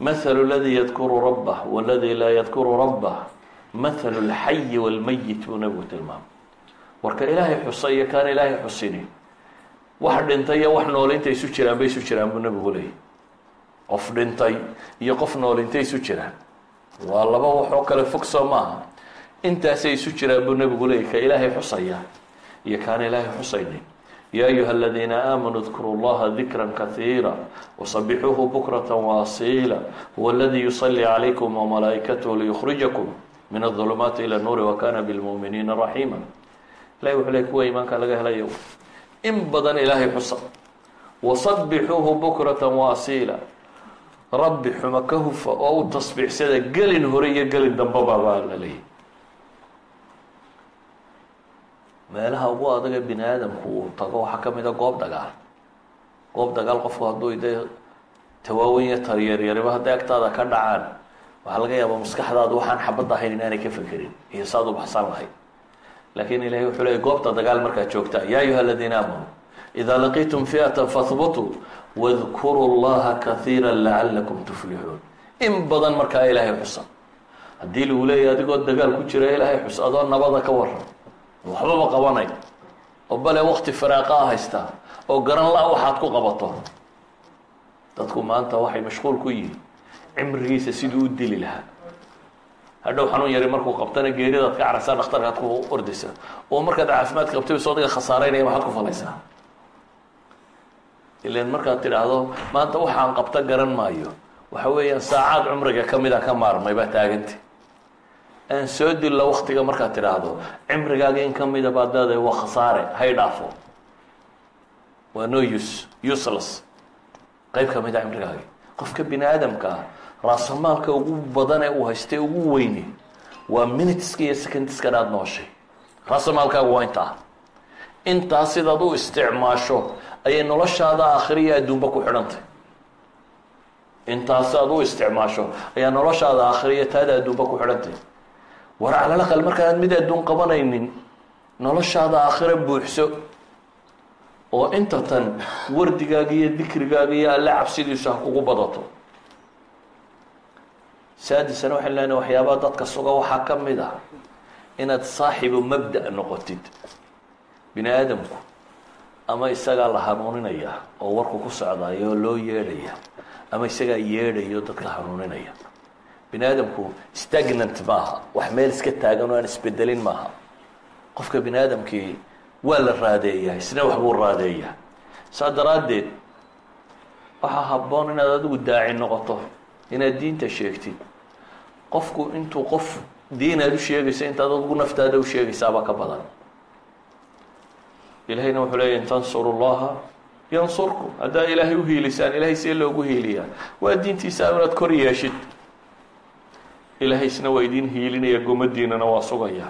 mathalu ladii yadkuru rabbah waladii laa yadkuru rabbah mathalu lxayi walmayit buu nabigu tilmaamay. Warka ilaahay xusa iyo kaan ilaahay xusini wax dhintay iyo wax noolinta isu jiraan bay isu jiraan buu nabigu leeyay. Qof dhintay iyo qof noolinta isu jiraan. Waa laba waxoo kale fog soo maaha intaasay isu jiraan buu nabigu leeyay ka ilaahay xusaya iyo kaan ilaahay xusaynin ya ayuha aladiina aamanuu dkuru llaha dikra kaiira wasabixuuhu bukrata waasiila huwa aladii yusalii calaykum wamalaa'ikatuhu liyukhrijakum min adulumaati ila nuuri wakana bilmuuminiina raxiima ilahi wuxuu leey kuwa iimaanka laga helayo in badan ilaahay xusa wasabixuuhu bukrata waasiila rabbi xuma ka hufa oo u tasbiixsada gelin hore iyo gelin dambaba baa la leeyahy meelaha ugu adaga bini aadamku uu tago waxaa ka mid a goob dagaal. Goob dagaal qofku hadduu de tawaawen iyo taryaryariba hadday agtaada ka dhacaan waxaa laga yaabaa maskaxdaadu waxaan xabadda ahayn inaanay ka fekerin iyo saad u baxsan lahayd. Laakiin ilahay wuxuu leeyay goobta dagaal markaad joogtaan ya ayuha aladiina aamanuu idaa laqiitum fi'atan fahbutuu wadkuruu llaha kaiira lacalakum tuflixuun in badan markaa ilaahay xusa haddii lagu leeyahy adigoo dagaal ku jira ilaahay xus adoo nabada ka waran waxbaba qabanay. oo bale wakti firaaqaa haystaa oo garan la waxaad ku qabato. Dadku maanta waxay mashquul ku yihiin. Cimrigiisa siduu u dili lahaa. Hadhow xanuun yari markuu qabtana geeridaad ka caraysaa dhakhtarkaad ku ordaysa. Oo markaad caafimaad qabtay soo adiga khasaaraynaya maxaad ku falaysaa. Ilan markaad tidhaahdo maanta waxaan qabta garan maayo. Waxa weeyaan saacaad cumriga kamida ka maarmay baa taaganta aan soo dillo waktiga markaad tidhaahdo cimrigaaga in kamida baad leedahay waa khasaare hay dhaafo. Waa no use useless. Qayb ka mid a cimrigaagi. Qofka bini aadamka ah raasamaalka ugu badan ee uu haystay ugu weyni waa minuteska iyo secondiskana aada nooshay. Raasamaalkaaga waa intaa. Intaa sidaad u isticmaasho ayay noloshaada aakhiriya adduunba ku xidhantay. Intaas aad u isticmaasho ayaa noloshaada aakhiriya taada adduunba ku xidhantay war calalaqal markaanad mid adduun qabanaynin noloshaada aakhiro buuxso. Oo inta tan wardigaaga iyo dikrigaaga iyo alle cabsidiisu ha kugu badato. Saadisana waxaan leenahay waxyaabaha dadka suga waxaa ka mid ah inaad saaxibu mabda' noqotid bini aadamku ama isagaa la hanuuninaya oo warku ku socdayo oo loo yeedhaya ama isagaa yeedhayo dadka hanuuninaya bini stagnant maaha wax meel iska taagan oo aan isbedelin maaha. Qofka bini aadamkii waa la raadeeyaa isna wax buu raadeeyaa saa daraaddeed waxaa habboon inaad adigu daaci noqoto inaad diinta sheegtid. Qofku intuu qof diin aad u sheegaysa intaad adigu naftaada u sheegaysaabaa ka badan. Ilahayna wuxuu leeya in tansuru llaha yansurkum. Haddaa ilaahay uhiilisaan ilahay see loogu hiiliyaa. Waa diintiisa inaad kor yeeshid ilaahay isna waa idiin hiilinaya gomadiinana waa sugaya.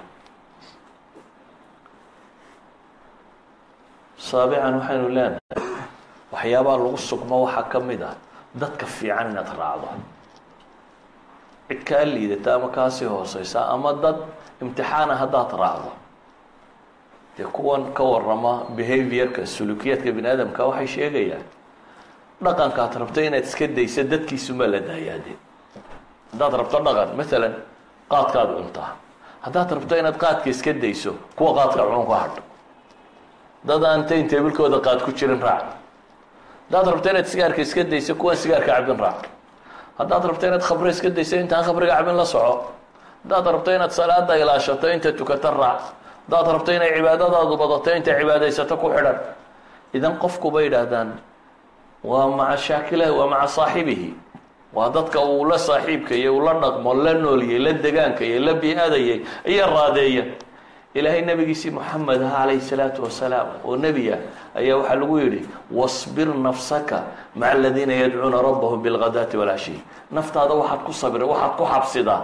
Saabican waxaynu leenahay waxyaabaha lagu sugmo waxaa ka mid ah dadka fiican inaad raacdo. Cid kaa liidata ama kaasii hooseysa ama dad imtixaana haddaad raacdo. Dee kuwan ka warama behaviorka sulukiyaadka bini aadamka waxay sheegayaan dhaqankaad rabto inaad iska dayso dadkiisumaa la daayaade haddaad rabto dhaqan maalan qaadkaad cuntaa haddaad rabto inaad qaadka iska dayso kuwa qaadka cunun ka hadho. Dad aan tayn teebilkooda qaad ku jirin raac. Haddaad rabto inaad sigaarka iska dayso kuwaan sigaarka cabin raac. Haddaad rabto inaad khamre iska dayso intaan khamriga cabin la soco. Haddaad rabto inaad salaada ilaashato inta tukata raac. Haddaad rabto inay cibaadadaadu badato inta cibaadaysato ku xidhan. Idan qofku bay yidhaahdaan waa maca shaakilah waa maca saaxibihi waa dadka uu la saaxiibkayay uu la dhaqmo la nooliyey la degaankayay la bi-adayay iyo raadeeya. Ilaahay nabigiisii moxamed ah calayhi salaatu wasalaam oo nebi ah ayaa waxaa lagu yidhi wasbir nafsaka maca aladiina yadcuuna rabbahum bilghadaati walcashi naftaada waxaad ku sabira waxaad ku xabsidaa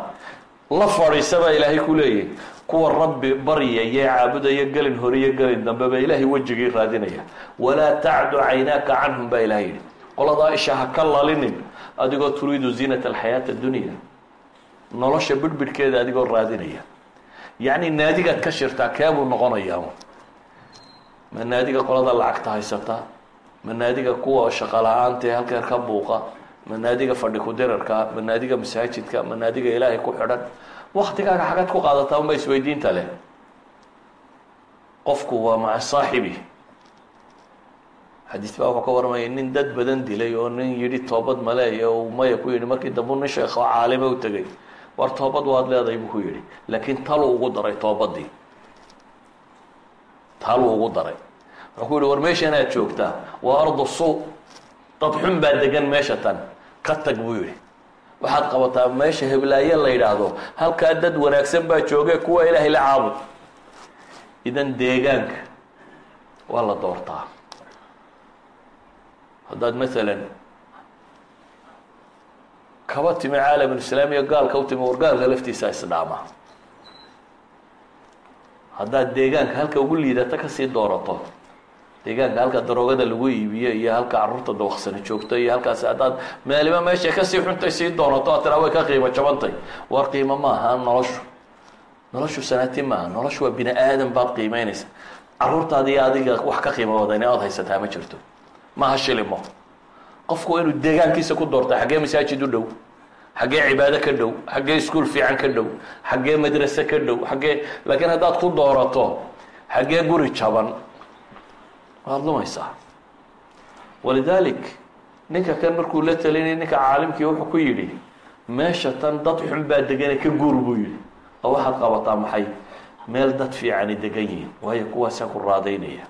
la fadhiisa ilaahay ku leeyahy kuwa rabbi baryaya caabudaya gelin horiyo gelin dambe baa ilaahay wejigii raadinaya. Walaa tacdu caynaaka canhum baa ilahay yidhi. Qoladaa isha ha ka lalinin adigoo turiidu ziinata alxayaati addunya nolosha bidhbidhkeeda adigoo raadinaya. Yacni naadigaad ka shirtaa keebuu noqonayaa ma naadiga qolada lacagta haysata? Ma naadiga kuwa shaqo la'aantae halkeer ka buuqa? Ma naadiga fadhi ku-dirarka ma naadiga masaajidka? Ma naadiga ilaahay ku xidhan? Waktigaaga xagad ku qaadataa unba isweydiinta leh. Qofku waa maca saaxibi xadiis baa wuxuu ka warramaya nin dad badan dilay oo nin yidhi toobad maleey oo maya ku yidhi markii dambu nin sheekho caalima u tegay. War toobad waad leedahay buu ku yidhi. Laakiin taluu ugu daray toobadii. Taluu ugu daray. Wuxuu ku yidhi war meeshan aad joogtaa waa ardu suu dad xun baa degan meesha tan. Ka tag buu yidhi. Waxaad qabataa meesha heblaaye la yidhaahdo halkaa dad wanaagsan baa jooge kuwa ilaahay la caabud. Idan deegaanka waa la doortaa haddaad maalan kaba timi caalamulislaamiya gaalka u timi war gaalka laftiisa isdhaama. Haddaad deegaanka halka ugu liidata ka sii doorato deegaanka halka daroogada lagu iibiyo iyo halka carruurta dawaqsani joogto iyo halkaasi haddaad meeliba meeshay ka sii xuntay sii doonato aad tiraa way ka qiimo jabantay. War qiimo maaha noloshu. Noloshu sanaati maaha noloshu waa bini aadan baad qiimeynaysa carruurtaada iyo adiga wax ka qiimo badan oad haysataa ma jirto maaha shilimo qofku inuu deegaankiisa ku doorta xaggee masaajid u dhow xaggee cibaado ka dhow xaggee iskuol fiican ka dhow xaggee madrase ka dhow xaggee laakiin haddaad ku doorato xaggee guri jaban waad lumaysaa walidaalik ninka kan markuu la talinay ninka caalimkii wuxuu ku yidhi meesha tan dad xun baa degane ka guur buu yidhi. Oo waxaad qabataa maxay? Meel dad fiicani degan yihiin waayo kuwaasaa ku raadaynaya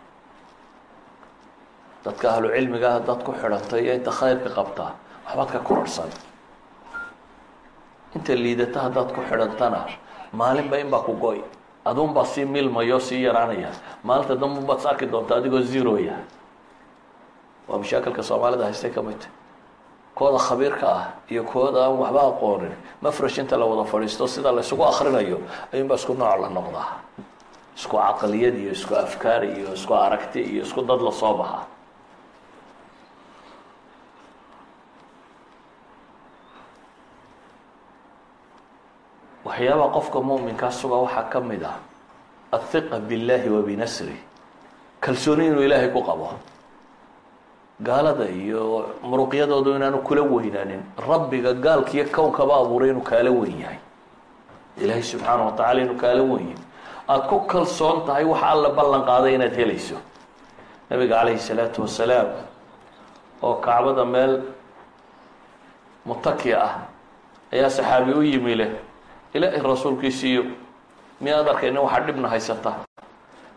dadka ahlu cilmiga ah dad ku xidhantay iyo inta khayrka qabtaa waxbaad ka kororhsan inta liidata haddaad ku xidhantana maalinba inbaa ku go-y. Aduunbaa sii milmayo sii yaraanaya. Maalinta dambe baad is arki doonta adigoo zeroya. Waa mashaakilka soomaalida haystay ka mid. Tahy kooda khabiirka ah iyo kooda aan waxba aqoonin mafresh inta la wada fadhiisto sida la isugu akrinayo ayuunbaa isku nooc la noqdaa. Isku caqliyad iyo isku afkaar iyo isku aragti iyo isku dad la soo waxyaabaha qofka muminkaa suga waxaa ka mid ah athiqa biاllahi wa binasri kalsooni inuu ilaahay ku qabo. Gaalada iyo muruqyadoodu inaanu kula weynaanin rabbiga gaalkiiyo kownkaba abuuray inuu kaala weyn yahay. Ilaahay subxaana wa tacala inuu kaala weyn yahay. Aada ku kalsoon tahay waxa alla ballan qaaday inaad helayso. Nabiga calayhi salaatu wasalaam oo kacbada meel mutaki ah ayaa saxaabi u yimi leh ilaahay rasuulkiisiiyo miyaad arkayna waxaa dhibna haysata?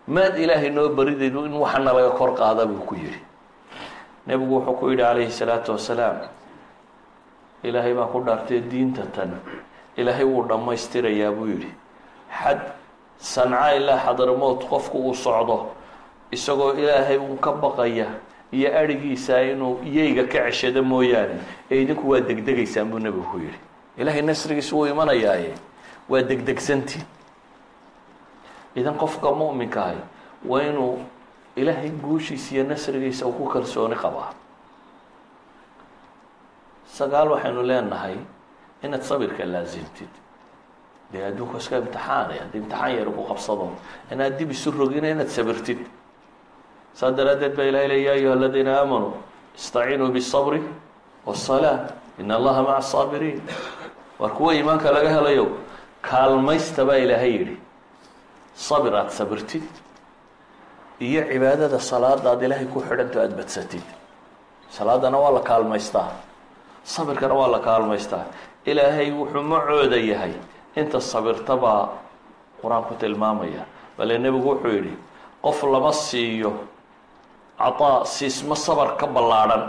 Maad ilaahay noo baridaydu in waxana laga kor qaada buu ku yidhi. Nebigu wuxuu ku yidhi calayhi salaatu wasalaam ilaahay baan ku dhaartay diinta tan. Ilaahay wuu dhammaystirayaa buu yidhi. Xad sanca ilaa xadaramowt qofku uu socdo isagoo ilaahay uun ka baqaya iyo adhigiisa inuu iyeyga ka ceshado mooyaane ee idinku waa degdegaysaan buu nebigu ku yidhi ilaahay nasrigiisa wuu imanayaaye waa degdegsantiin idan qofka mu'minka ahi waa inuu ilaahay guushiisa iyo nasrigiisa uu ku kalsooni qabaa sagaal waxaynu leenahay inaad sabirka laasimtid dee adduunku iska imtixaanay haddii imtixaan yar ku qabsado inaad dib isu rogina inaad sabirtid saa daraaddeed baa ilahay le ya ayuha aladiina aamanuu istaciinuu bالصabri wالصalaa in allaha maca asaabiriin war kuwa iimaanka laga helayo kaalmaysta baa ilaahay yidhi. Sabir aada sabirtid iyo cibaadada salaada aad ilaahay ku xidhanto aada badsatid. Salaadana waa la kaalmaystaa. Sabirkana waa la kaalmaystaa. Ilaahay wuxuu macooda yahay. Inta sabirta baa qur'aanku tilmaamaya. Bale nebigu wuxuu yidhi qof lama siiyo cataa siismo sabar ka ballaadhan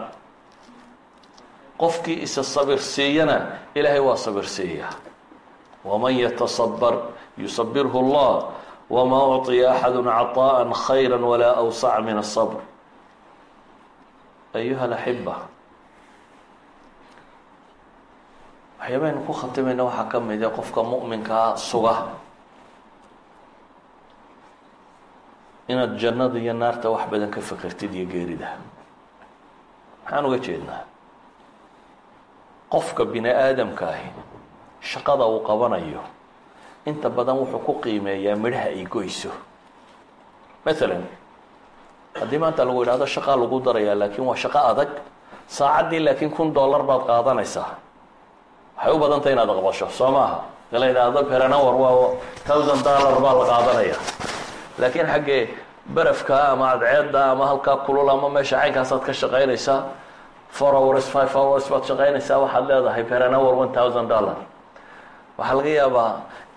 qofkii isa sabir siiyana ilaahay waa sabir siiya waman yatasabar yusabirhu اllah wma uطiya axadu caطaءa khayra walaa awsaca min الصbr ayuha اlaxiba waxyaabaynu ku khatimayna waxaa ka mid a qofka mu'minkaa suga inaad jannada iyo naarta wax badan ka fekertid iyo geerida maxaan uga jeednaa Qofka bini aadamka ahi shaqada uu qabanayo inta badan wuxuu ku qiimeeyaa midhaha ay goyso. Maalan haddii maanta lagu yidhahdo shaqaa lagu darayaa laakiin waa shaqo adag saacaddii laakiin kun dollar baad qaadanaysaa. Waxay u badantay inaad aqbasho soo maaha? La yidhaahdo peranawar waa thousand dollar baa la qaadanaya. Laakiin xaggee barafka ama adceedda ama halkaa kulul ama meesha caynkaasaad ka shaqaynaysaa four hours five hours baad shaqaynaysaa waxaad leedahay peranawar one thousand dollar. Waxaa laga yaabaa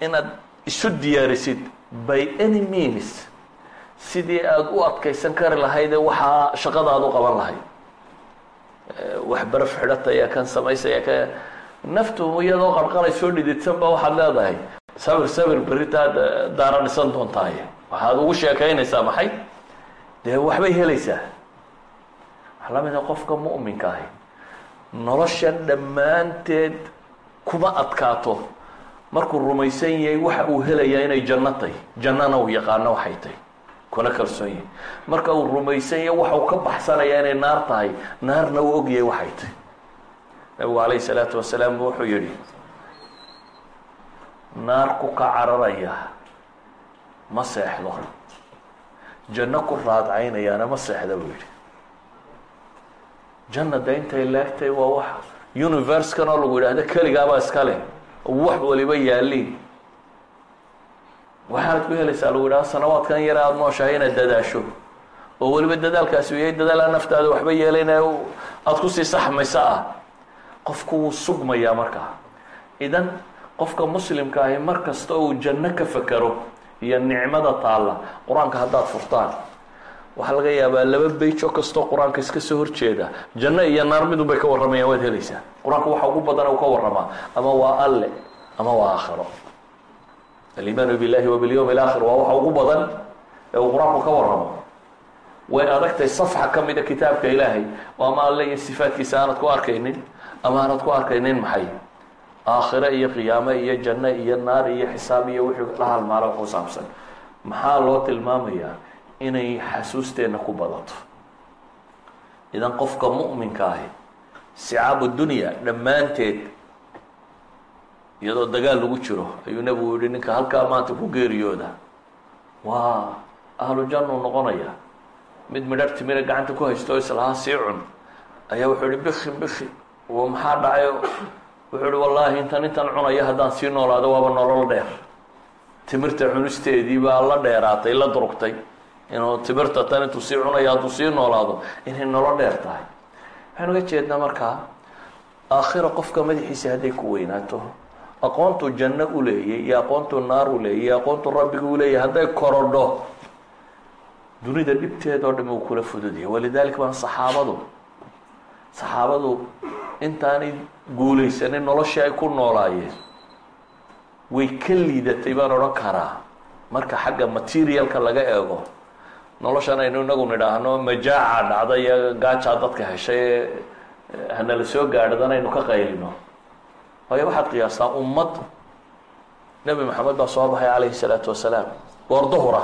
inaad isu diyaarisid by any means. Sidii aada u adkaysan kari lahaydee waxaa shaqadaad u qaban lahayd. Wax baraf xidhataya kan samaysaya ka naftu iyadoo qarqaray soo dhididsan ba waxaad leedahay. Sabir sabir beritaad daara dhisan doontaaye waxaad ugu sheekaynaysaa maxay? Dee waxbay helaysaa waxaa la mid a qofka mu'minka ahi nolosha dhammaanteed kuma adkaato. Markuu rumaysan yahay waxa uu helayaa inay janno tahy jannana uu yaqaano waxay tahy kuna kalsoon yahay. Marka uu rumaysan yahay waxa uu ka baxsanayaa inay naar tahay. Naarna uu ogyahay waxay tahy nabigu calayhi salaatu wasalaam wuxuu yihi naar ku ka cararaya ma seexdo. Janno ku raadcaynayaana ma seexda buu yihi janna de intay leegtay waa wax universekan oo lagu yidhaahdo keligaaba iska leh. Wax waliba yaaliin waxaanad ku helaysaa lagu yidhahdo sanawaadkan yara aada nooshahay inaad dadaasho. Oo weliba dadaalkaasi yahay dadaalaa naftaada waxba yeelayna aada ku sii saxmaysa ah. Qofku wuu sugmayaa markaa idan qofka muslimka ahi mar kasta uu janno ka fekero iyo nicmada taalla qur'aanka haddaad furtaan waxaa laga yaabaa laba beyj oo kastoo qur'aanka iska soo horjeeda. Janno iyo naar midun bay ka warramayaan waad helaysaa. Qur'aanku waxa ugu badan u ka warramaa ama waa alle ama waa aakhiro alimaanu billahi wa bilyawmi alaakhir waa waxa ugu badan ee uu qur'aanku ka warramo. Way adagtay safxa ka mida kitaabka ilaahay. Oo ama alle iyo sifaadkiisa aanad ku arkaynin amaanad ku arkaynin maxay? Aakhire iyo qiyaame iyo janno iyo naar iyo xisaab iyo wixii la halmaalo ku saabsan. Maxaa loo tilmaamayaa inay xasuusteenna ku badato. Idan qofka mu'minka ahi sicaabu dunya dhammaanteed iyadoo dagaal lagu jiro ayuu nebigu yihi ninka halkaa maanta ku geeriyooda. Waa ahlu jannu noqonaya mid midhar timira gacanta ku haysto islahaa sii cun. Ayaa wuxuu yihi biki biki w maxaa dhacayo wuxuu yihi wallaahi intan intan cunaya haddaan sii noolaado waaba nolol dheer. Timirta cunisteedii baa la dheeraatay la durugtay inuu timirta tan intuu sii cunayo hadduu sii noolaado inay nolol dheer tahay. Waxaynu ga jeednaa markaa aakhira qofka madaxiisa hadday ku weynaato aqoontuu janno u leeyay iyo aqoontuu naar u leeyay iyo aqoontuu rabbiga u leeyahy hadday korodho dunida dhibteeda oo dham uu kula fududyahay walidaalika baan saxaabadu saxaabadu intaanay guulaysanin noloshii ay ku noolaayeen. Way ka liidatay baan odhan karaa. Marka xagga materialka laga eego noloshan aynu inagu nidhaahno majaaca dhacda iyo gaajaa dadka heshay ee hanala soo gaadhadan aynu ka qaylino. Waayo waxaad qiyaastaa ummad nebi maxamed baa soo baxay calayhi salaatu wasalaam goor duhura.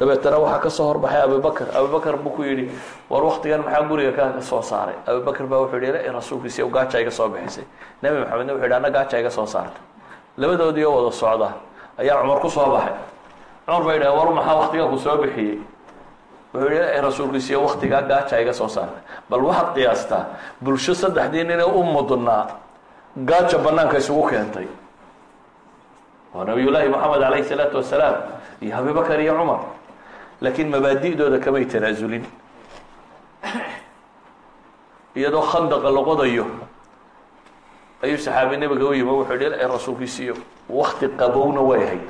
Dabeetana waxaa ka soo horbaxay abibakr abibakr buu ku yidhi war waktigan maxaa guriga ka soo saaray? Abibakr baa wuxuu yihi rasuulkiisi gaaja iga soo bixisay. Nebi maxamedna wuxu yidhi ana gaaja iga soo saartay labadoodii oo wada socda ayaa cumar ku soo baxay cumar baa yidhaha war maxaa waktigan ku soo bixiyey? Wuxuu yihi rasuulkiisiiyo waktigaa gaaja iga soo saartay bal waxaad qiyaastaa bulsho saddexdii nin u mudnaa gaaja banaanka isugu keentay. Waa nabiyullaahi moxamed calayhi salaatu wasalaam iyo abibakar iyo cumar. Laakiin mabaadi'dooda kamay tanaasulin. Iyadoo khandaqa la qodayo ayuu saxaabi nebiga u yimi wuxuu yihi rasuulkiisiiyo wakti qabowna way ahayd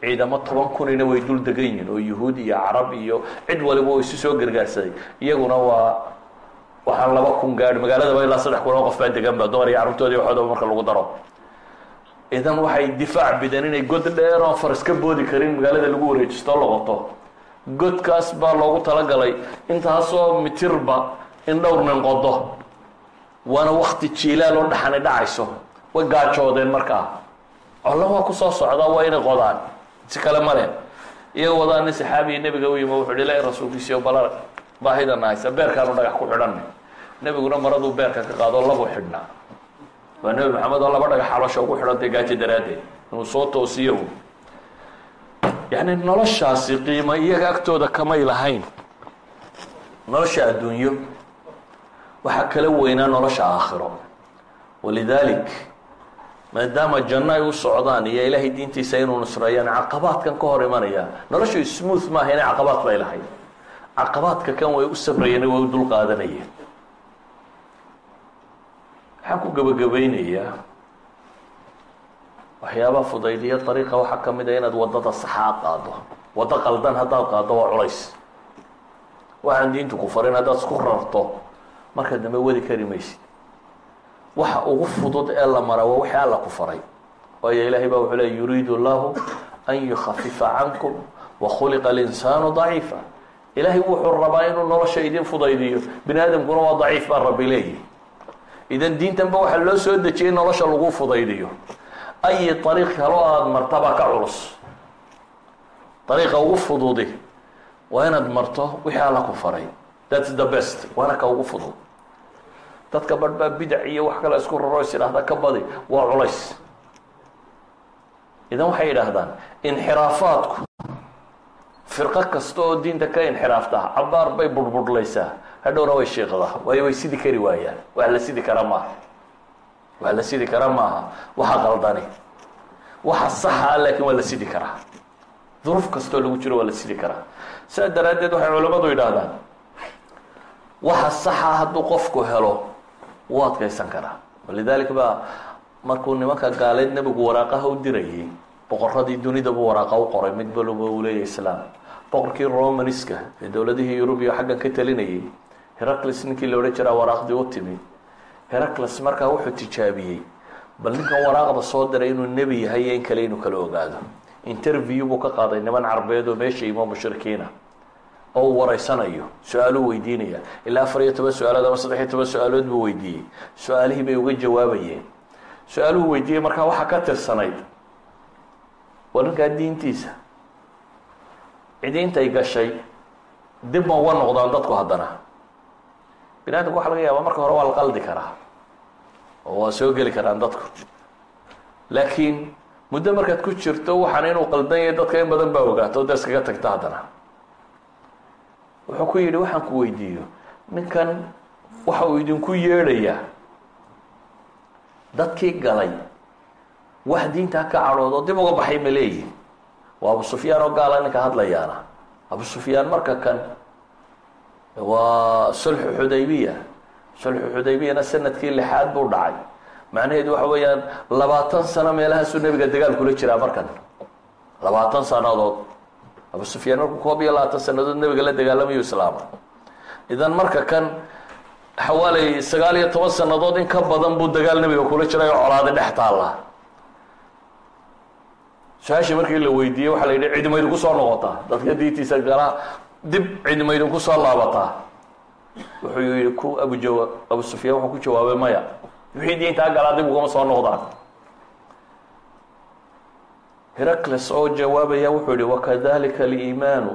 ciidamo toban kunina way dul degan yihiin oo yuhuud iyo carab iyo cid waliba isu soo gargaarsaday. Iyaguna waa waxaan laba kun gaadhi magaaladaba ilaa saddex kun oo qof baa degan ba dumar iyo carruurtoodi waxoodaba marka lagu daro. Idan waxay difaac bideen inay god dheer oon faras ka boodi karin magaalada lagu wareejisto loqoto godkaas baa loogu talagalay intaasoo mitirba in dhowr nin qodo waana wakti jiilaal oo dhaxani dhacayso. Way gaajoodeen markaa. Collo waa ku soo socdaa waa inay qodaan si kale male iyagoo wadaa nin saxaabiya nebiga u yimi wuxuu hi la rasuulkiisiyo bala baahidana haysa beerkaanu dhagax ku xidhanay. Nebiguna maraduu beerka ka qaado labu xidhnaa. Waa nebi maxamed oo laba dhagax xalosha ugu xidhantay gaajo daraaddeed. Inuu soo toosiyo yacni noloshaasi qiimo iyaga agtooda kamay lahayn. Nolosha adduunyo. Waxaa kala weynaa nolosha aakhiro. Walidaalik maadaama janno ay u socdaan iyo ilaahay diintiisa inuu nusreeyaan caqabaadkan ka hor imanaya. Noloshu smooth maaha inay caqabaad bay lahayd. Caqabaadka kan way u sabrayeen way u dul qaadanayeen. Waxaan ku gebagabaynayaa waxyaabaha fudaydiya dariiqa waxaa ka mid a inaad waddada saxaa qaado waddo qaldan haddaad qaado waa culays. Waxaan diintu ku farin haddaad isku rarto. Marka dambe wadi kari maysid waxa ugu fudud ee la mara waa wixii alla ku faray. Waayo ilaahay baa wuxuu le yuriidu llahu an yukhafifa cankum wakhuliqa alinsaanu daciifa. Ilaahay wuxuu rabaa inuu nolosha idin fudaydiyo. Bini aadamkuna waa daciif baa rabbi leeyihi idan diintanba waxaa loo soo dejiyay nolosha lagu fudaydiyo. Ayi ariiq kaloo aada martabaa ka culus. Ariiqa ugu fududi waa inaad marto wixii alla ku faray. Thats the best. Waana ka ugu fudud dadka badh baa bidac iyo wax kale isku raro is idhaahda ka badi waa culays. Idan waxay yidhaahdaan inxiraafaadku firqo kasta oo diinta ka inxiraafta cabaar bay budhbudhlaysaa hadhowna way shiiqdaa waayo way sidi kari waayaan. Wax la sidi kara maaha. Wax la sidi kara maaha. Waxa qaldani. Waxa saxa a laakiin waa la sidi karaa duruuf kastoo lagu jiro waa la sidi karaa sidaa daraaddeed waxay culamadu yidhaahdaan waxa saxa hadduu qofku helo wuu adkaysan karaa. Walidaalika baa markuu nimanka gaaleed nebigu waraaqaha u dirayay boqoradii dunida buu waraaqa u qoray mid balba uu leeyahy islaam. Boqorkii romaniska ee dowladihii yurubiya xaggan ka talinayay heracles ninkii la odhan jiraa waraaqdii u timi. Heracles markaa wuxuu tijaabiyey bal ninkan waraaqda soo diray inuu nebi yahay iyo in kale inuu kala ogaado. Interview buu ka qaaday niman carbeed oo meesha imo mushrikiina oo uu wareysanayo su'aaluu weydiinaya. Ilaa afar iyo toban su'aalood ama saddex iyo toban su'aalood buu weydiiyey. Su'aalihii bay uga jawaabayeen. Su'aaluhu weydiiyey markaa waxaa ka tirsanayd waa ninkaa diintiisa. Cidi intay gashay dib ma uga noqdaan dadku haddana. Bini adamku waxa laga yaaba marka hore waa la qaldi karaa oo waa soo geli karaan dadku. Laakiin muddo markaad ku jirto waxaan inuu qaldan yahay dadka in badan baa ogaato o da iskaga tagta haddana wuxuu ku yidhi waxaan ku weydiiyo. Ninkan waxa uu idinku yeedhayaa dadkii galay wax diintaa ka cadhood oo dib uga baxay ma leeyihiin waa abu sufyaan oo gaala ninka hadlayaana. Abu sufyaan marka kan waa sulxu xudaybiya sulxu xudaybiyana sannadkii lixaad buu dhacay. Macnaheedu waxa weeyaan labaatan sano meelahaasuu nebiga dagaal kula jiraa markan. Labaatan sanadood abu sufyaan markuu koob iyo labaatan sanadood nebiga la dagaalamayu islaama. Idan marka kan xawaaley sagaal iyo toban sanadood in ka badan buu dagaal nebiga kula jiray oo colaadi dhex taalla. Su'aashii markii la weydiiyey waxaa la yidhi cidima idinku soo noqotaa. Dadka diintiisa galaa dib cidima idinku soo laabataa wuxuu yihi ku abu jawa abu sufyaan wuxuu ku jawaabay maya. Wixii diintaa galaa dib ugama soo noqdaan heracles oo jawaabaya wuxuu yihi wakadalika aliimaanu.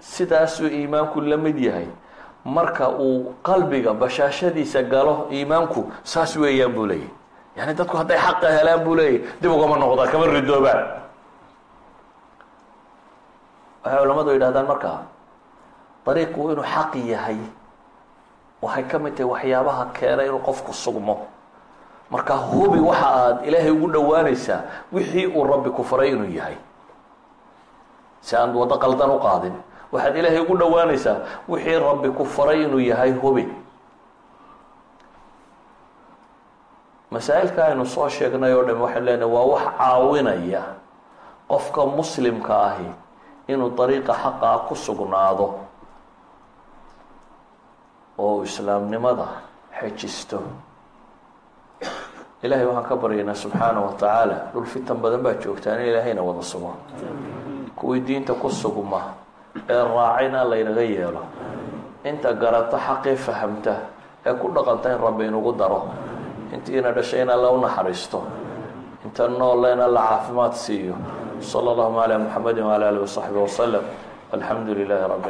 Sidaasuu iimaanku la mid yahay. Marka uu qalbiga bashaashadiisa galo iimaanku saas weeyaan buu leeyahy yani dadku hadday xaqa helaan buu leeyahy dib ugama noqdaan kama ridoobaan. Waxay culamadu yidhahdaan markaa dariiqu inuu xaq yahay waxay ka mid tahay waxyaabaha keena inuu qofku sugmo marka hubi waxa aad ilaahay ugu dhowaanaysaa wixii uu rabbi ku faray inuu yahay. Si aan waddo qaldan u qaadin waxaad ilaahay ugu dhowaanaysaa wixii rabbi ku faray inuu yahay hubi. Masaa-ilka aynu soo sheegnay oo dham waxaynu leenahay waa wax caawinaya qofka muslimka ahi inuu dariiqa xaqaa ku sugnaado oo islaamnimada xejisto ilaahay waxaan ka baryaynaa subxaana wa tacaala dhul fitan badan baa joogtaan in ilaahayna wada sugo. Kuwii diinta ku sugma ee raacina laynaga yeelo. Inta garata xaqii fahamta ee ku dhaqanta in rabbi inugu daro. Intiina dhashayna la u naxariisto. Inta noollena la caafimaad siiyo. Sala allahuma calaa muxamedi wala alihi wasaxbi wasalam alxamdu lilahi rabbi